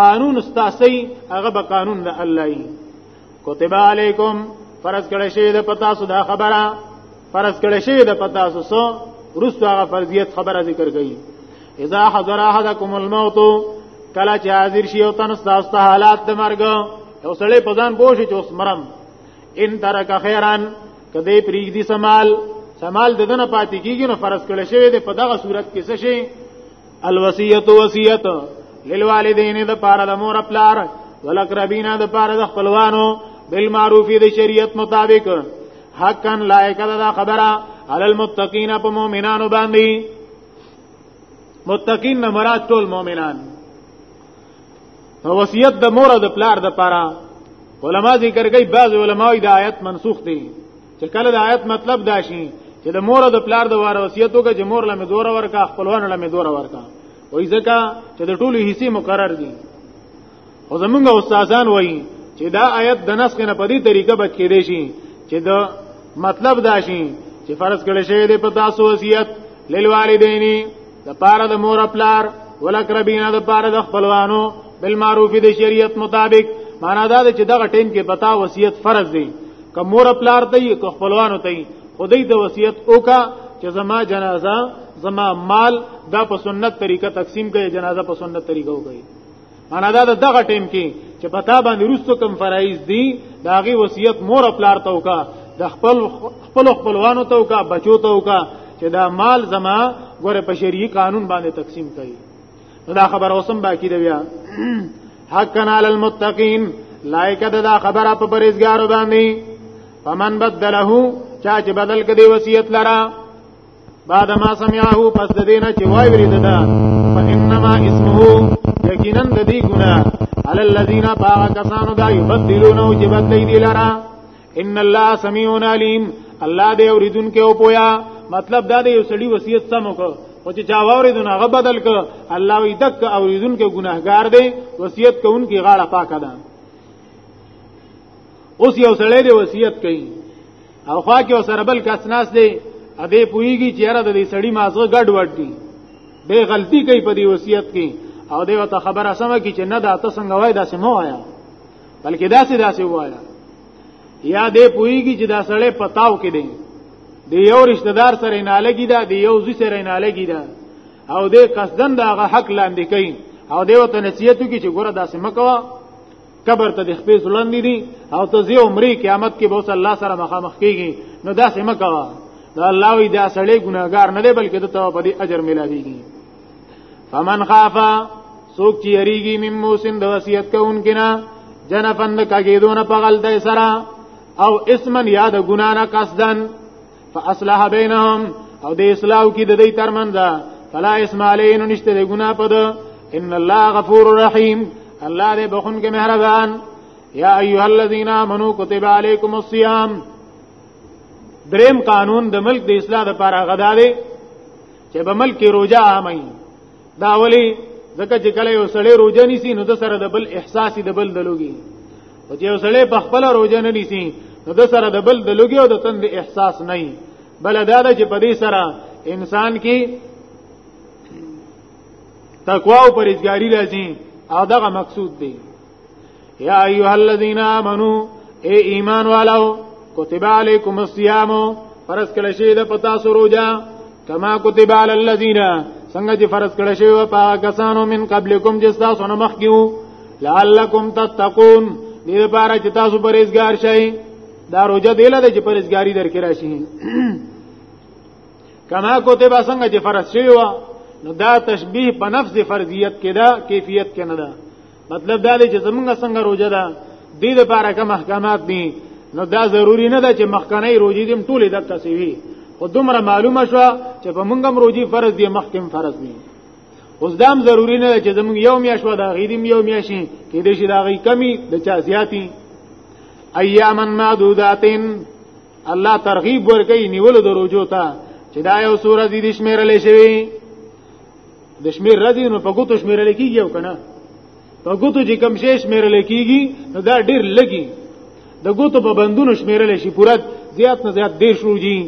B: قانون استاسی هغه به قانون د الله ای کتب علیکم فرض کړی شی د پتا سو دا خبره فرض کړی شی د پتا سو سو رسو هغه فرضیت خبره ذکر کړي اذا حضر احدکم الموت کله چې حاضر شي او تنه تاسو حالات د مرګ او سړی په ځان بوشي چې اوس مرم ان ترک خیران کدی پریګ دی سمال سمال ددنه پاتې کیږي نو فرض کړي شوی دی په دغه صورت کې څه شي الوصیت وصیت للوالدین د پاره د مور پلار ولقربینا د پاره د خپلوانو بالمعروف د شریعت مطابق حقا لایق دا خبره علی المتقین په مؤمنانو باندې متقین نه مراد ټول مؤمنان وصیت د مور او د پلار د پاره علما ذکر کوي بعض علما د آیت منسوخ دي چې کله د آیت مطلب دا شي چې د مور او د پلار د وار وصیت وکړي چې مور لمه دور ورکا خپلوان لمه دور ورکا وای ځکه چې د ټولو حصے مقرر دي او زمونږ استادان وایي چې دا آیت د نسخ نه په دې طریقه بچ کېدې شي چې د مطلب دا شي چې فرض کړی شوی دی په تاسو وصیت للوالدین د پاره د مور خپلار ولکربینا د پاره د خپلوانو بالمعروف د شریعت مطابق معنا دا چې دغه ټیم کې پتا وصیت فرض دی که مور خپلار ته یې که خپلوانو ته خدای د وصیت اوکا چې زما جنازه زما مال دا په سنت طریقه تقسیم کړي جنازه په سنت طریقه وکړي انا دا دغه ټیم کې چې پتا باندې روستو کم فرایز دي داغي وصیت مور خپلار ته وکا د خپل خپل خپلوانو ته وکا بچو ته وکا چې دا مال زما غره په شریعي قانون باندې تقسیم کړي دا خبر اوسم باقی دی بیا حقا علی المتقین لایک دا خبره په پرېزګارو باندې فمن بدله چا چې بدل کړي وصیت لرا بعد ما سمعه پس د دینه چې وای ورید دا فانما اسمه یقینا د دې ګنا علی الذین باع کسانو دا یبدلون او جبد دی لرا ان الله سمیع علیم الله دې اوریدونکو او پویا مطلب دا دی یو سړی وصیت سم وکړ او چې چا واوریدون هغه بدل ک الله وی دک اوریدونکو ګناهګار دی وصیت کوونکی غاړه پاکه ده اوس یو سړی دی وصیت کوي او خوا کې سره بل کس ناس دی ا دې پویږي چې یاره د دې سړی مازغه ګډ وډ دی به غلطي کوي په دې وصیت کې او دې وته خبره سمه کی چې نه دا تاسو څنګه وای دا سمو آیا بلکې دا سي دا سي وایا یا دې پویږي چې دا سړی پتاو کې دی د یو رشتہ دار سره نه لګی دا د یو زوی سره نه لګی دا او دې قصدن دا حق لاندې کوي او دې وته نصیحت کی چې ګوره دا سمه کوه قبر ته د خپې زړندې دي او ته زی عمرې قیامت کې به الله سره مخامخ کیږي نو دا سم کوا دا الله وی دا سړی ګناګار نه دی بلکې د توبه دی اجر ملاویږي فمن خافا سوک چی یریږي مم موسن د وصیت کوونکې نه جنفند کګیدونه په غلطه سره او اسمن یاد ګنا نه قصدن فاصلح بینهم او د اصلاح کی د دې ترمنځ فلا اسم علیه نشته د ګنا پد ان الله غفور رحیم الله دې بخون کې مهربان یا ایها الذین آمنو کتب علیکم الصیام دریم قانون د ملک د اصلاح لپاره غدا دی چې به ملک کې روزه عامي دا ولی ځکه چې کله یو سړی روزه نیسی نو د سره د بل احساسي د بل دلوږي او چې وسړې په خپل روزه نه نیسی نو د سره د بل د لګي او د تند احساس نه وي بل دا ده چې په دې سره انسان کې تقوا او پرهیزګاری راځي او دغه مقصود دی یا ایها الذین آمنو اے ایمان والو کتب علیکم الصیام فرض کله شی د پتا سروجا کما کتب علی الذین څنګه چې فرض کړی شوی و په کسانو من قبلکم چې تاسو نه مخکیو لعلکم تتقون دې لپاره چې تاسو پرهیزګار شئ دا روزه دی لده چې پرهیزګاری درکې راشي کما کتب څنګه چې فرض شوی و نو دا تشبیه په نفس فرضیت کې دا کیفیت کې نه ده مطلب دا دی چې زمونږ څنګه روزه ده د دې لپاره کوم احکامات دي نو دا ضروری نه ده چې مخکنی روزي دیم ټولې دغه سی وي خو دومره معلومه شو چې په مونږ هم روزي فرض دي مخکم فرض دي اوس دا هم ضروری نه ده چې زمونږ یو میاش و دا غیدیم یو میاشي کې دې شي دا غي کمی د چا زیاتی ایامن معدوداتن الله ترغیب ورکړي نیول د روزو ته چې دا یو سورہ دې شمیرلې شوی د شمیر ردی نو په ګوتو شمیر لیکيږي او کنه په ګوتو چې کم شې شمیر لیکيږي نو دا ډیر لګي د ګوتو په بندونو شمیر لشي پورا زیات نه زیات ډیر شو جی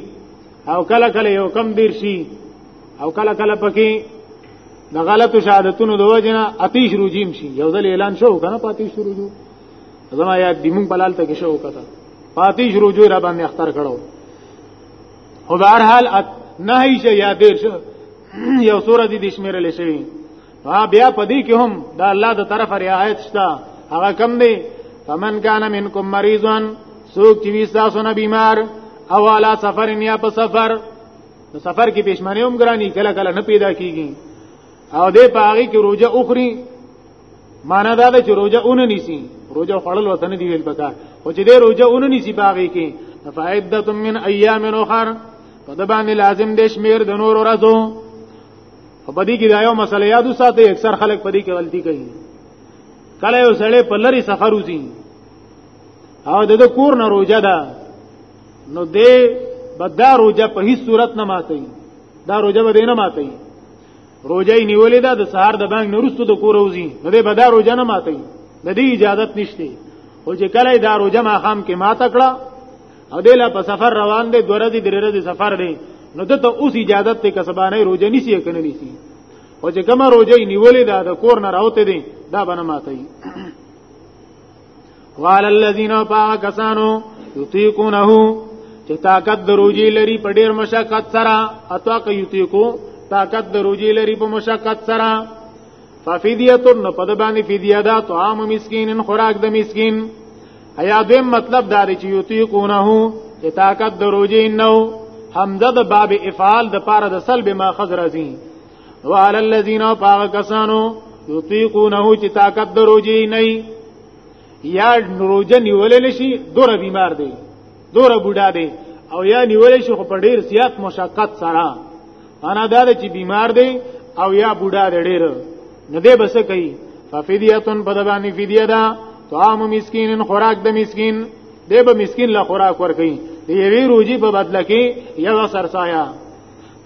B: او کله کله یو کم ډیر شي او کله کله پکې د غلطو شهادتونو د وجنه اتیش روجیم شي یو ځل اعلان شو کنه پاتې شروع جو زما یاد دی مونږ بلال ته کې شو کته پاتې شروع جو را باندې اختر کړو او بهر حال نه هیڅ یاد دې شو یو سورۃ دې شمیرې لشي ها بیا پدې کې هم دا الله د طرف رعایت شته هغه کم دی فمن کان منکم مریضا سوک چې وی تاسو نه بیمار او علا سفر یا په سفر نو سفر کې پښمنه هم ګرانی کله کله نه پیدا کیږي او دې پاغي کې روزه اخري معنا دا ده چې روزه اون نیسی روزه خړل وته نه دی ویل پکار او چې دې روزه اون نیسی پاغي کې فائدتم من ایام اخر په د باندې لازم دې شمیر د نور ورځو په پدې کې دا یو مسله یادو ساتي اکثر خلک پدې کې غلطي کوي کله یو سړی په لری سفر وځي او د کور نه روزه ده نو دې بدا روزه په هیڅ صورت نه ماتي دا روزه به نه ماتي روزه یې نیولې ده د سهار د بانګ نورستو د کور وځي نو دې بدا روزه نه ماتي د دې اجازه نشته او چې کله دا روزه ما خام کې ماته کړه او دله په سفر روان دی دوه ورځې درې ورځې سفر دی نو دته اوس اجازه ته کسبانه روزه نیسی کنه نیسی او چې کومه روزه نیولې ده د کور نه راوته دي دا بنه ماته وعلى الذين فاكسانو يطيقونه چې طاقت د روزي لري په ډیر مشقت سره اتا که یطيقو طاقت د روزي لري په مشقت سره ففدیه نو په د باندې فدیه ده طعام مسکین خوراک د مسکین ایا دویم مطلب دا دی چې یطیقونه چې طاقت د روزي نو حمزه د باب افعال د پاره د سلب ما خزر ازي وعلى الذين باغ کسانو یطیقونه چې طاقت د روزي نه یا روزه نیول شي دور بیمار دی دوره بوډا دی او یا نیولې شو په ډیر زیات مشقت سره انا دا چې بیمار دی او یا بوډا دی ډیر نه دی بس کوي ففدیتون په دبانی فدیه ده طعام مسکینن خوراک د مسکین دی به مسکین له خوراک ورکي دی وی روجي په بدل کې یو سرسایا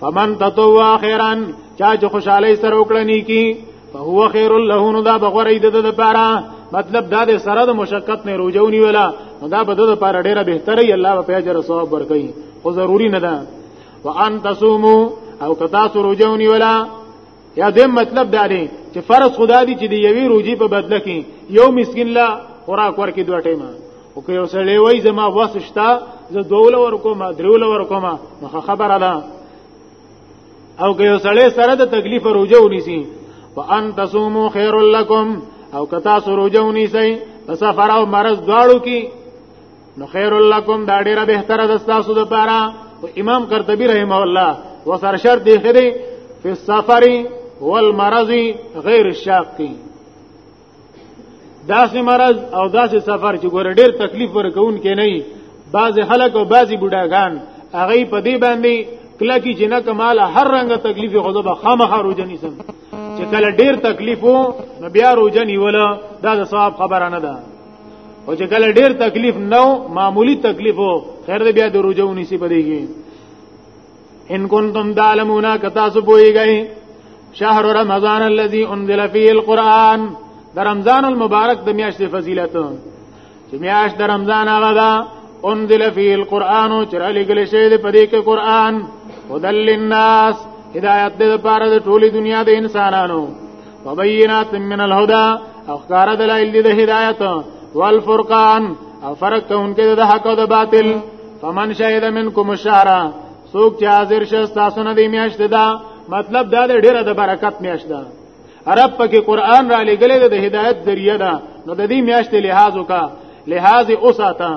B: فمن تطوع خيرا چا چې خوشاله سره وکړه نیکی فهو خير له نو دا بغورې د د پاره مطلب دا د سره د مشقت نه روجونی ولا نو دا به د لپاره ډیره بهتره ای الله په اجر ثواب ورکړي خو ضروری نه ده وان تصومو او کتا سروجونی ولا یا دې مطلب دا دی چې فرض خدا دی چې د یوې روزي په بدله کې یو مسکین لا خوراک ورکې دوه ټیمه او که یو سړی وای زما وس شتا زه دوله ور کوم دروله ور کوم نو خبره ده او که یو سړی سره د تکلیف روزه ونیسي وان تصوموا خير لكم او کتا سروجه ونیسي په سفر او مرض دواړو کې نو خیر لکم دا ډیره بهتره ده تاسو د پاره امام قرطبی رحم الله وسر شرط دی خدي فی السفر والمرض غیر الشاقی داسې مرض او داسې سفر چې ګور ډیر تکلیف ورکون کې نه بعض خلک او بعضی بډاګان هغه په دې باندې کله کې چې نه کماله هر رنګه تکلیف خو به خامخا روزنی سم چې کله ډیر تکلیف وو نو بیا روزنی ولا دا د ثواب خبره نه ده او چې کله ډیر تکلیف نو معمولی تکلیف وو خیر دې بیا د روزو نسی پدېږي ان کنتم تعلمون کتا سو پويږي شهر رمضان الذي انزل فيه القرآن د رمضان المبارک د میاشت فضیلت چې میاشت د رمضان هغه ده انزل فيه القرآن چې را لګل شي د پدې کې قرآن هدل للناس هدایت د لپاره د ټولي دنیا د انسانانو وبینات من الهدى او خکار دلائل دی د هدایت والفرقان او فرق کونکي د حق او د باطل فمن شهد منکم الشهر سوک چې حاضر شه تاسو نه دی میاشت دا مطلب دا ډیره د برکت میاشت ده عرب پکې قران را لګلې د هدایت ذریعہ ده نو د دې میاشت لحاظ وکا لحاظ اوساته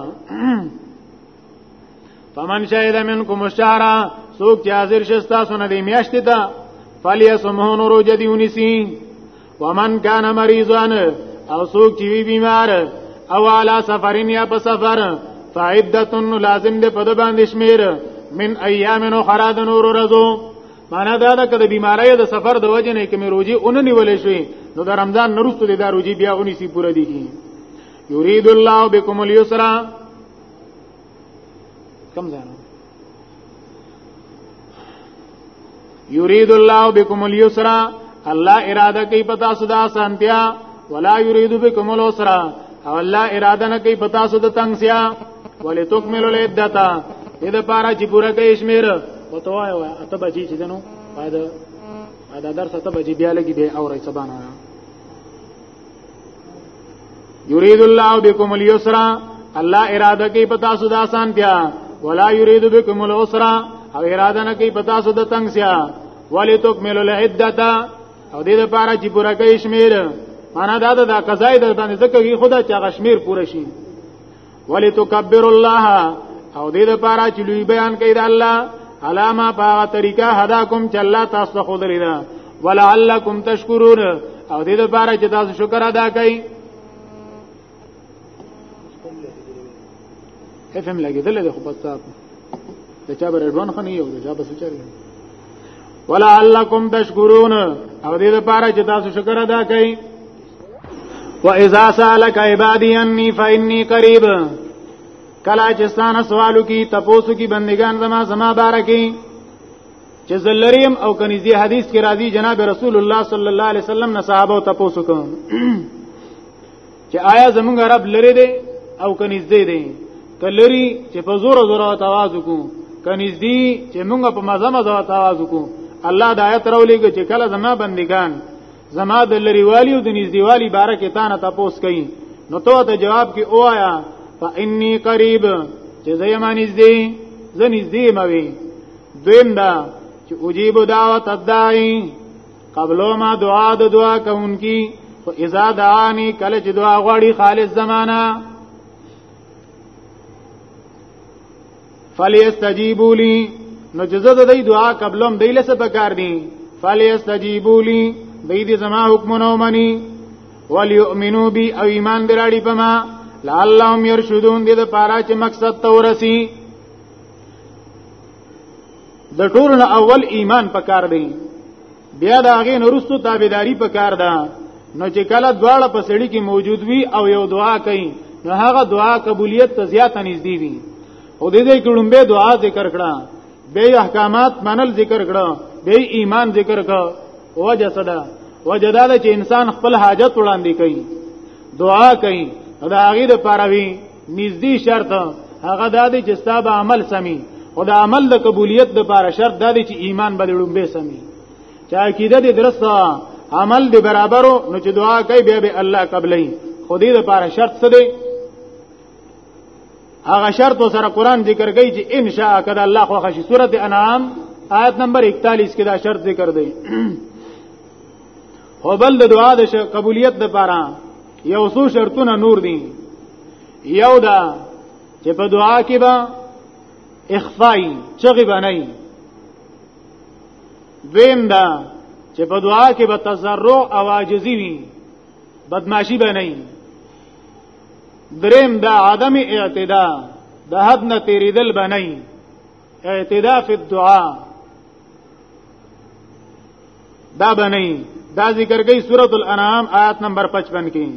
B: فمن شهد منکم الشهر سوک چې حاضر شستا سونه دی میاشت ته فلیسمه نور جدی ونسی ومن کان مریضان او سوک چې وی بیمار او علا سفرین یا په سفر فعدت لازم ده په باندې شمیر من ایام نو خراد نور رزو معنا دا ده کله بیماری د سفر د وجه نه کوم روزي اون نیولې شي نو د رمضان نرسته د روزي بیا اونې سی پوره دي کی یرید الله بكم اليسر کم ځای یرید الله بكم اليسر الله اراده کوي پتا سودا سانتیا ولا یرید بكم العسر او الله اراده نه کوي پتا سودا تنگسیا ولتکمل العدتا دې لپاره چې پوره کوي شمیر وته وای وای اته بجې چې دنو پاید دا درس ته بجې بیا لګي به اورې سبانه یرید الله بكم اليسر الله اراده کوي پتا سود آسان تیا ولا یرید بكم العسر او اراده نه کوي پتا سود تنگ سیا ولتکملوا العده او دې لپاره چې پوره کوي شمیر معنا دا ده دا قضای در باندې ځکه خدا چې هغه شمیر پوره شي ولتکبر الله او دې لپاره چې لوی بیان کوي د الله علامه په طریقه هدا کوم چې الله تاسو خو درې ده ولعلکم تشکرون او دې لپاره چې تاسو شکر ادا کړئ اف هم لګیدل د خو بس د چا بر ژوند خنه یو د چا بس چاري ولعلکم تشکرون او دې لپاره چې تاسو شکر ادا کړئ واذا سالك عبادي اني فاني قريب کلا چې ستانه سوالو کی تپوسو کی بندگان زما زما بارکی چې زلریم او کنيزي حدیث کې راځي جناب رسول الله صلی الله علیه وسلم نه صحابه تپوسو کوم چې آیا زمونږ رب لري دی او کنيز دی دی کلری چې په زور زور تواز کو کنيز دی چې مونږ په مزه مزه تواز کو الله د آیت راولېږي چې کله زما بندگان زما د لریوالي او د نږدېوالي باره کې تانه تاسو کوي نو ته ته جواب کې اوایا فإني قریب چې زه یې مانیز دی زه نږدې مې دویم دا چې اجیب دعوت الداعی قبلو ما دعا د دعا کوونکی خو اذا دعانی کله چې دعا غواړي خالص زمانہ فلیستجیبوا لی نو جزا د دې دعا قبلم دی لسه پکار دی فلیستجیبوا لی دې دې زما حکمونه منی ولیؤمنو بی او ایمان دراړي پما لعلهم يرشدون دې د پاره چې مقصد تورسی د ټولو نه اول ایمان پکار دی بیا د هغه نورستو تابعداري پکار ده نو چې کله دواړه په سړی کې موجود وي او یو دعا کوي نو هغه دعا قبولیت ته زیاته نږدې وي او د دې کډمبه دعا ذکر کړه به احکامات منل ذکر کړه به ایمان ذکر کړه وجه صدا وجه دا چې انسان خپل حاجت وړاندې کوي دعا کوي دا هغه د پاره وی نږدې شرط هغه دا دی چې ستا به عمل سمي او د عمل د قبولیت لپاره شرط دا دی چې ایمان به لړومبه سمي چې عقیده دې درسته عمل دې برابرو نو چې دعا کوي بیا به الله قبلې خو دې لپاره شرط څه دی هغه شرط سره قران ذکر کوي چې ان شاء کده الله خو خشي سوره انعام آیت نمبر 41 کې دا شرط ذکر دی او بل د دعا د قبولیت د پاره یو څو شرطونه نور دي یو دا چې په دعا کې به اخفای چغي بنای دویم دا چې په دعا کې به تضرع او عاجزي وي بدمعشي بنای دریم دا عدم اعتدا د حد نه تیریدل بنای اعتداء فی الدعاء دا بنئ دا ذکر گئی سورۃ الانعام آیت نمبر 55 کې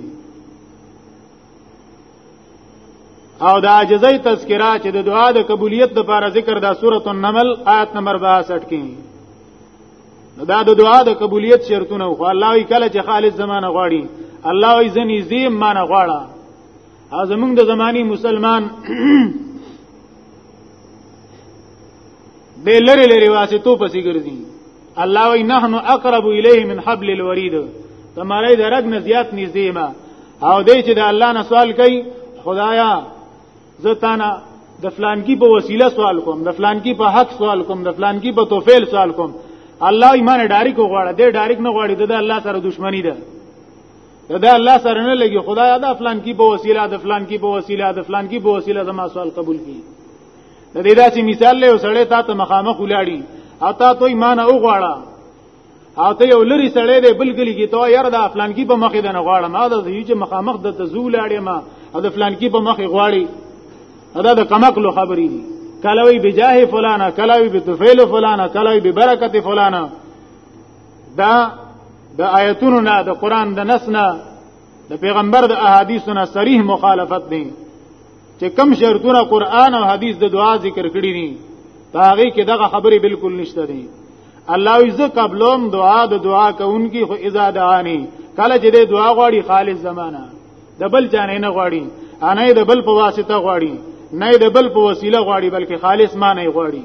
B: او دا عجزی تذکرہ چې د دعا د قبولیت لپاره ذکر دا سورۃ النمل آیت نمبر 62 کې دا د دعا د قبولیت شرطونه خو الله یې کله چې خالص زمانه غواړي الله یې ځنې زیم مانه غواړي زمونږ د زمانی مسلمان به لری لری واسطو پسې ګرځي الله وی نحنو اقرب الیه من حبل الورید تمہارے درګ نه زیات نږدې ما او دې چې د الله نه سوال کوي خدایا زتانا د فلان کی په وسیله سوال کوم د فلان کی په حق سوال کوم د فلان کی په توفیل سوال کوم الله ایمان ډاریک غواړي دې ډاریک نه غواړي د الله سره دښمنی ده دا د الله سره نه لګي خدای دا فلان کی په وسیله د فلان کی په وسیله د فلان کی په وسیله زما سوال قبول کی د دې داسې مثال له سړی تا ته مخامخ ولاړی او تا ته ایمان او غواړه او ته یو لری سړی دی بل کلی کی ته یار د فلان کی په مخې د نه غواړم ما د هیڅ مخامخ د تزول اړې ما او د فلان کی په مخې غواړي دا د کمکلو خبرې دي کلوی بجاه فلانا کلوی بتفیل فلانا کلوی ببرکت فلانا دا د آیتونو نه د قران د نس نه د پیغمبر د احادیثو نه صریح مخالفت دی چې کم شرطونه قران او حدیث د دعا ذکر کړی دي هغه کې دغه خبرې بالکل نشته دي الله عز قبلهم دعا د دعا کوونکی خو اذا دعانی کله چې د دعا غواړي خالص زمانہ د بل چانه نه غواړي انه د بل په واسطه غواړي نه د بل په وسیله غواړي بلکې خالص معنی غواړي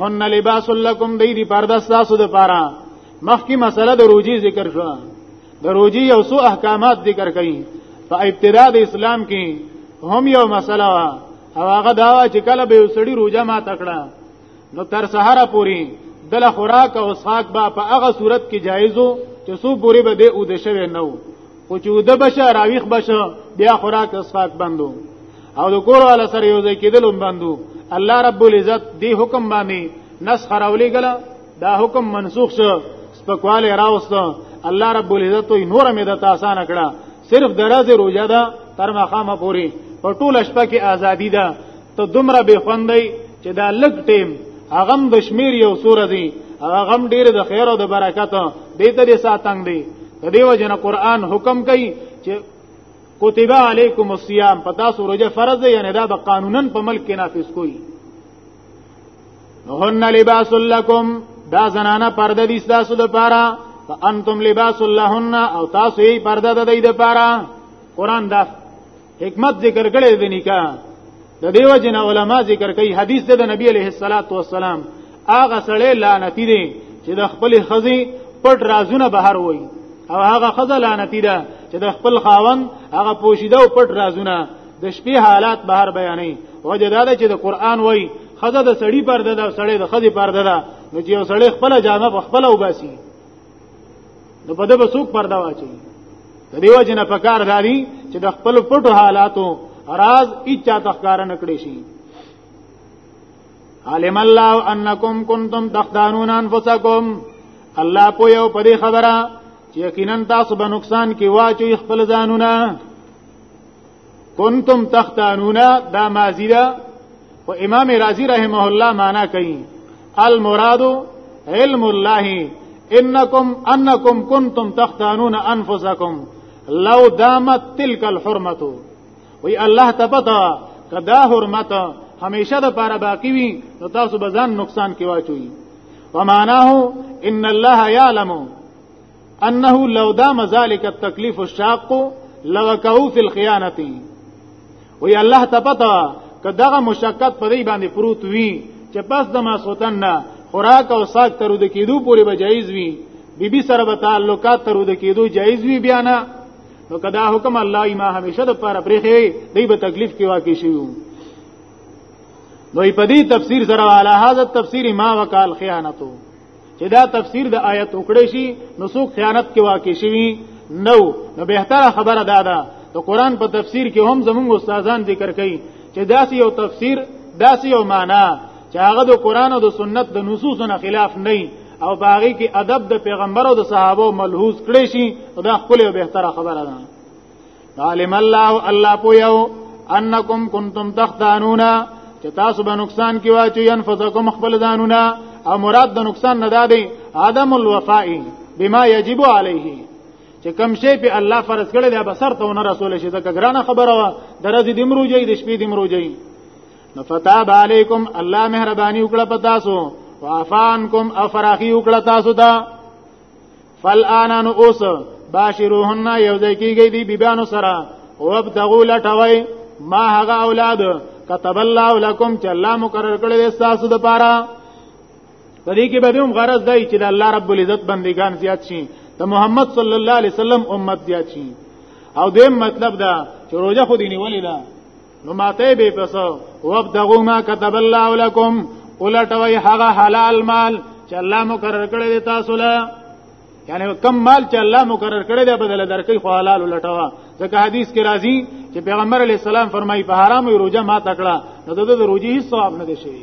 B: هن لباس لکم دی دی پرده تاسو د پاره مخکې مسله د روجي ذکر شو د روجي یو څو احکامات ذکر کړي په ابتدا د اسلام کې هم یو مسله وا او هغه دا چې کله به وسړي روجه ما تکړه نو تر سحر پوری دل خوراک او اسحاق با په هغه صورت کې جایزو چې سو پوری به د او د شوه نو خو چې د بشه راویخ بشه بیا خوراک اسحاق بندو او د کور والا سره یو ځای کېدل هم بندو الله رب العزت دی حکم باندې نسخ راولې غلا دا حکم منسوخ شو سپکواله راوست الله رب العزت یې نور مې د آسان کړه صرف درازه روزه ده تر مخامه پوری په ټول شپه کې ازادي ده ته دومره به خوندې چې دا لګ ټیم هغه د شمیر یو سور دی هغه ډیر د خیر او د برکت دې ته دې ساتنګ دی د دیو جن قران حکم کوي چې کتب علیکم الصیام پتا سو روزه فرض دی یعنی دا به قانونن په ملک کې نافذ کوي هن لباس لکم دا زنانه پرده دي تاسو د پاره فانتم لباس لهن او تاسو یې پرده د دې د پاره قران دا حکمت ذکر کړی دی نکاح د دیو جن علما ذکر کوي حدیث د نبی علیه الصلاۃ والسلام هغه سړی لعنتی دی چې د خپل خزي پټ رازونه بهر وای او هغه خزه لعنتی ده چې د خپل خاون هغه پوشیده او پټ رازونه د شپې حالات بهر بیانې وجه دا ده چې د قران وای خزه د سړی پرده ده سړی د خزي پرده ده نو چې یو سړی خپل جامه په خپل وباسي نو په دې به څوک پرده واچي د دیو جن په کار داري چې د خپل پټو حالاتو راز اچا تخکار نه کړی شي علم الله انکم کنتم تختانون انفسکم الله په یو په دې خبره چې یقینا تاسو به نقصان کې واچي خپل ځانونه کنتم تختانون دا ماضی دا او امام رازی رحمه الله معنا کوي المراد علم الله انکم انکم کنتم تختانون انفسکم لو دامت تلک الحرمت وی الله تبتا کدا حرمت همیشه د پاره باقی وي نو تاسو به ځان نقصان کې واچوي ومعناه ان الله يعلم انه لو دام ذلك التكليف الشاق لوقعوا في الخيانه وی الله تپتا کداغه مشقت په دې باندې پروت وی چې پس د ماسوتن نه خوراک او ساک تر د کېدو پورې به جایز وي بی بی سره به تعلقات تر د کېدو جایز وي بیا نه نو کدا حکم الله ما همیشه د پاره پرېخې دی به تکلیف کې واقع شي نو په دې تفسیر سره علی هاذا تفسیر ما وکال خیانتو چې دا تفسیر د آیت وکړې شي نو څوک خیانت کې واقع شي نو نو به تر خبره دا ده ته قران په تفسیر کې هم زموږ استادان ذکر کوي چې داسې یو تفسیر داسې یو معنا چې هغه د قران او د سنت د نصوصونو خلاف نه او باغی کې ادب د پیغمبر او د صحابه ملحوظ کړي شي دا خپل یو بهتره خبره ده عالم الله الله پویو انکم کنتم تختانون چې تاسو به نقصان کې واچي انفسکم خپل ځانونه او مراد د نقصان نه دادي عدم الوفاء بما یجب علیه چې کم شی په الله فرض کړی دی بسر ته نه رسول شي ځکه ګرانه خبره وا درځي د مروجي د شپې د مروجي نو فتاب علیکم الله مهرباني وکړه په تاسو وعفانکم افراخي وکړه تاسو ته فالآن نو اوس باشروهن یو ځای کیږي دی بیبانو سره وابتغوا لټوي ما هغه اولاد كتب الله لكم چې الله مقرر کړی دی تاسو د پاره په دې کې به هم غرض دی چې د الله رب العزت بندگان زیات شي د محمد صلی الله علیه وسلم امت زیات شي او دیم مطلب دا چې روزه خو دیني ولې ده نو ماته به پس وابتغوا ما كتب الله لكم ولټوي هغه حلال مال چې الله مقرر کړی دی تاسو له یعنی کم مال چې الله مقرر کړی دی بدل درکې خو حلال ولټوا ځکه حدیث کې راځي چې پیغمبر علی السلام فرمایي په حرام روزه ما تکړه نو دغه روزي هیڅ ثواب نه دی شوی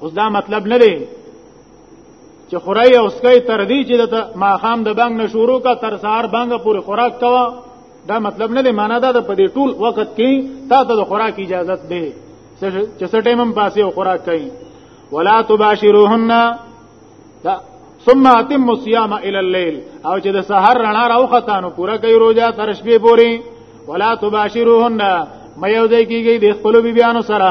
B: اوس دا مطلب نه دی چې خورای او سکای تر دې چې د ماخام د بنګ نه شروع کا تر سار بنګ پورې خوراک کوا دا مطلب نه دی معنا دا د پدې ټول وخت کې تا ته د خوراک اجازه ده چې څه ټیم هم پاسې او خوراک کوي ولا تباشروهن دا ثم اتم الصيام الى الليل او چې د سحر رڼا راوخته نو پورا کوي روزه تر شپې پورې ولا تباشروهن مې یو ځای کیږي د خپل بیبيانو سره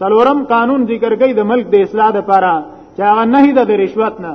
B: څلورم قانون ذکر کوي د ملک د اصلاح لپاره چې هغه نه دی د رشوت نه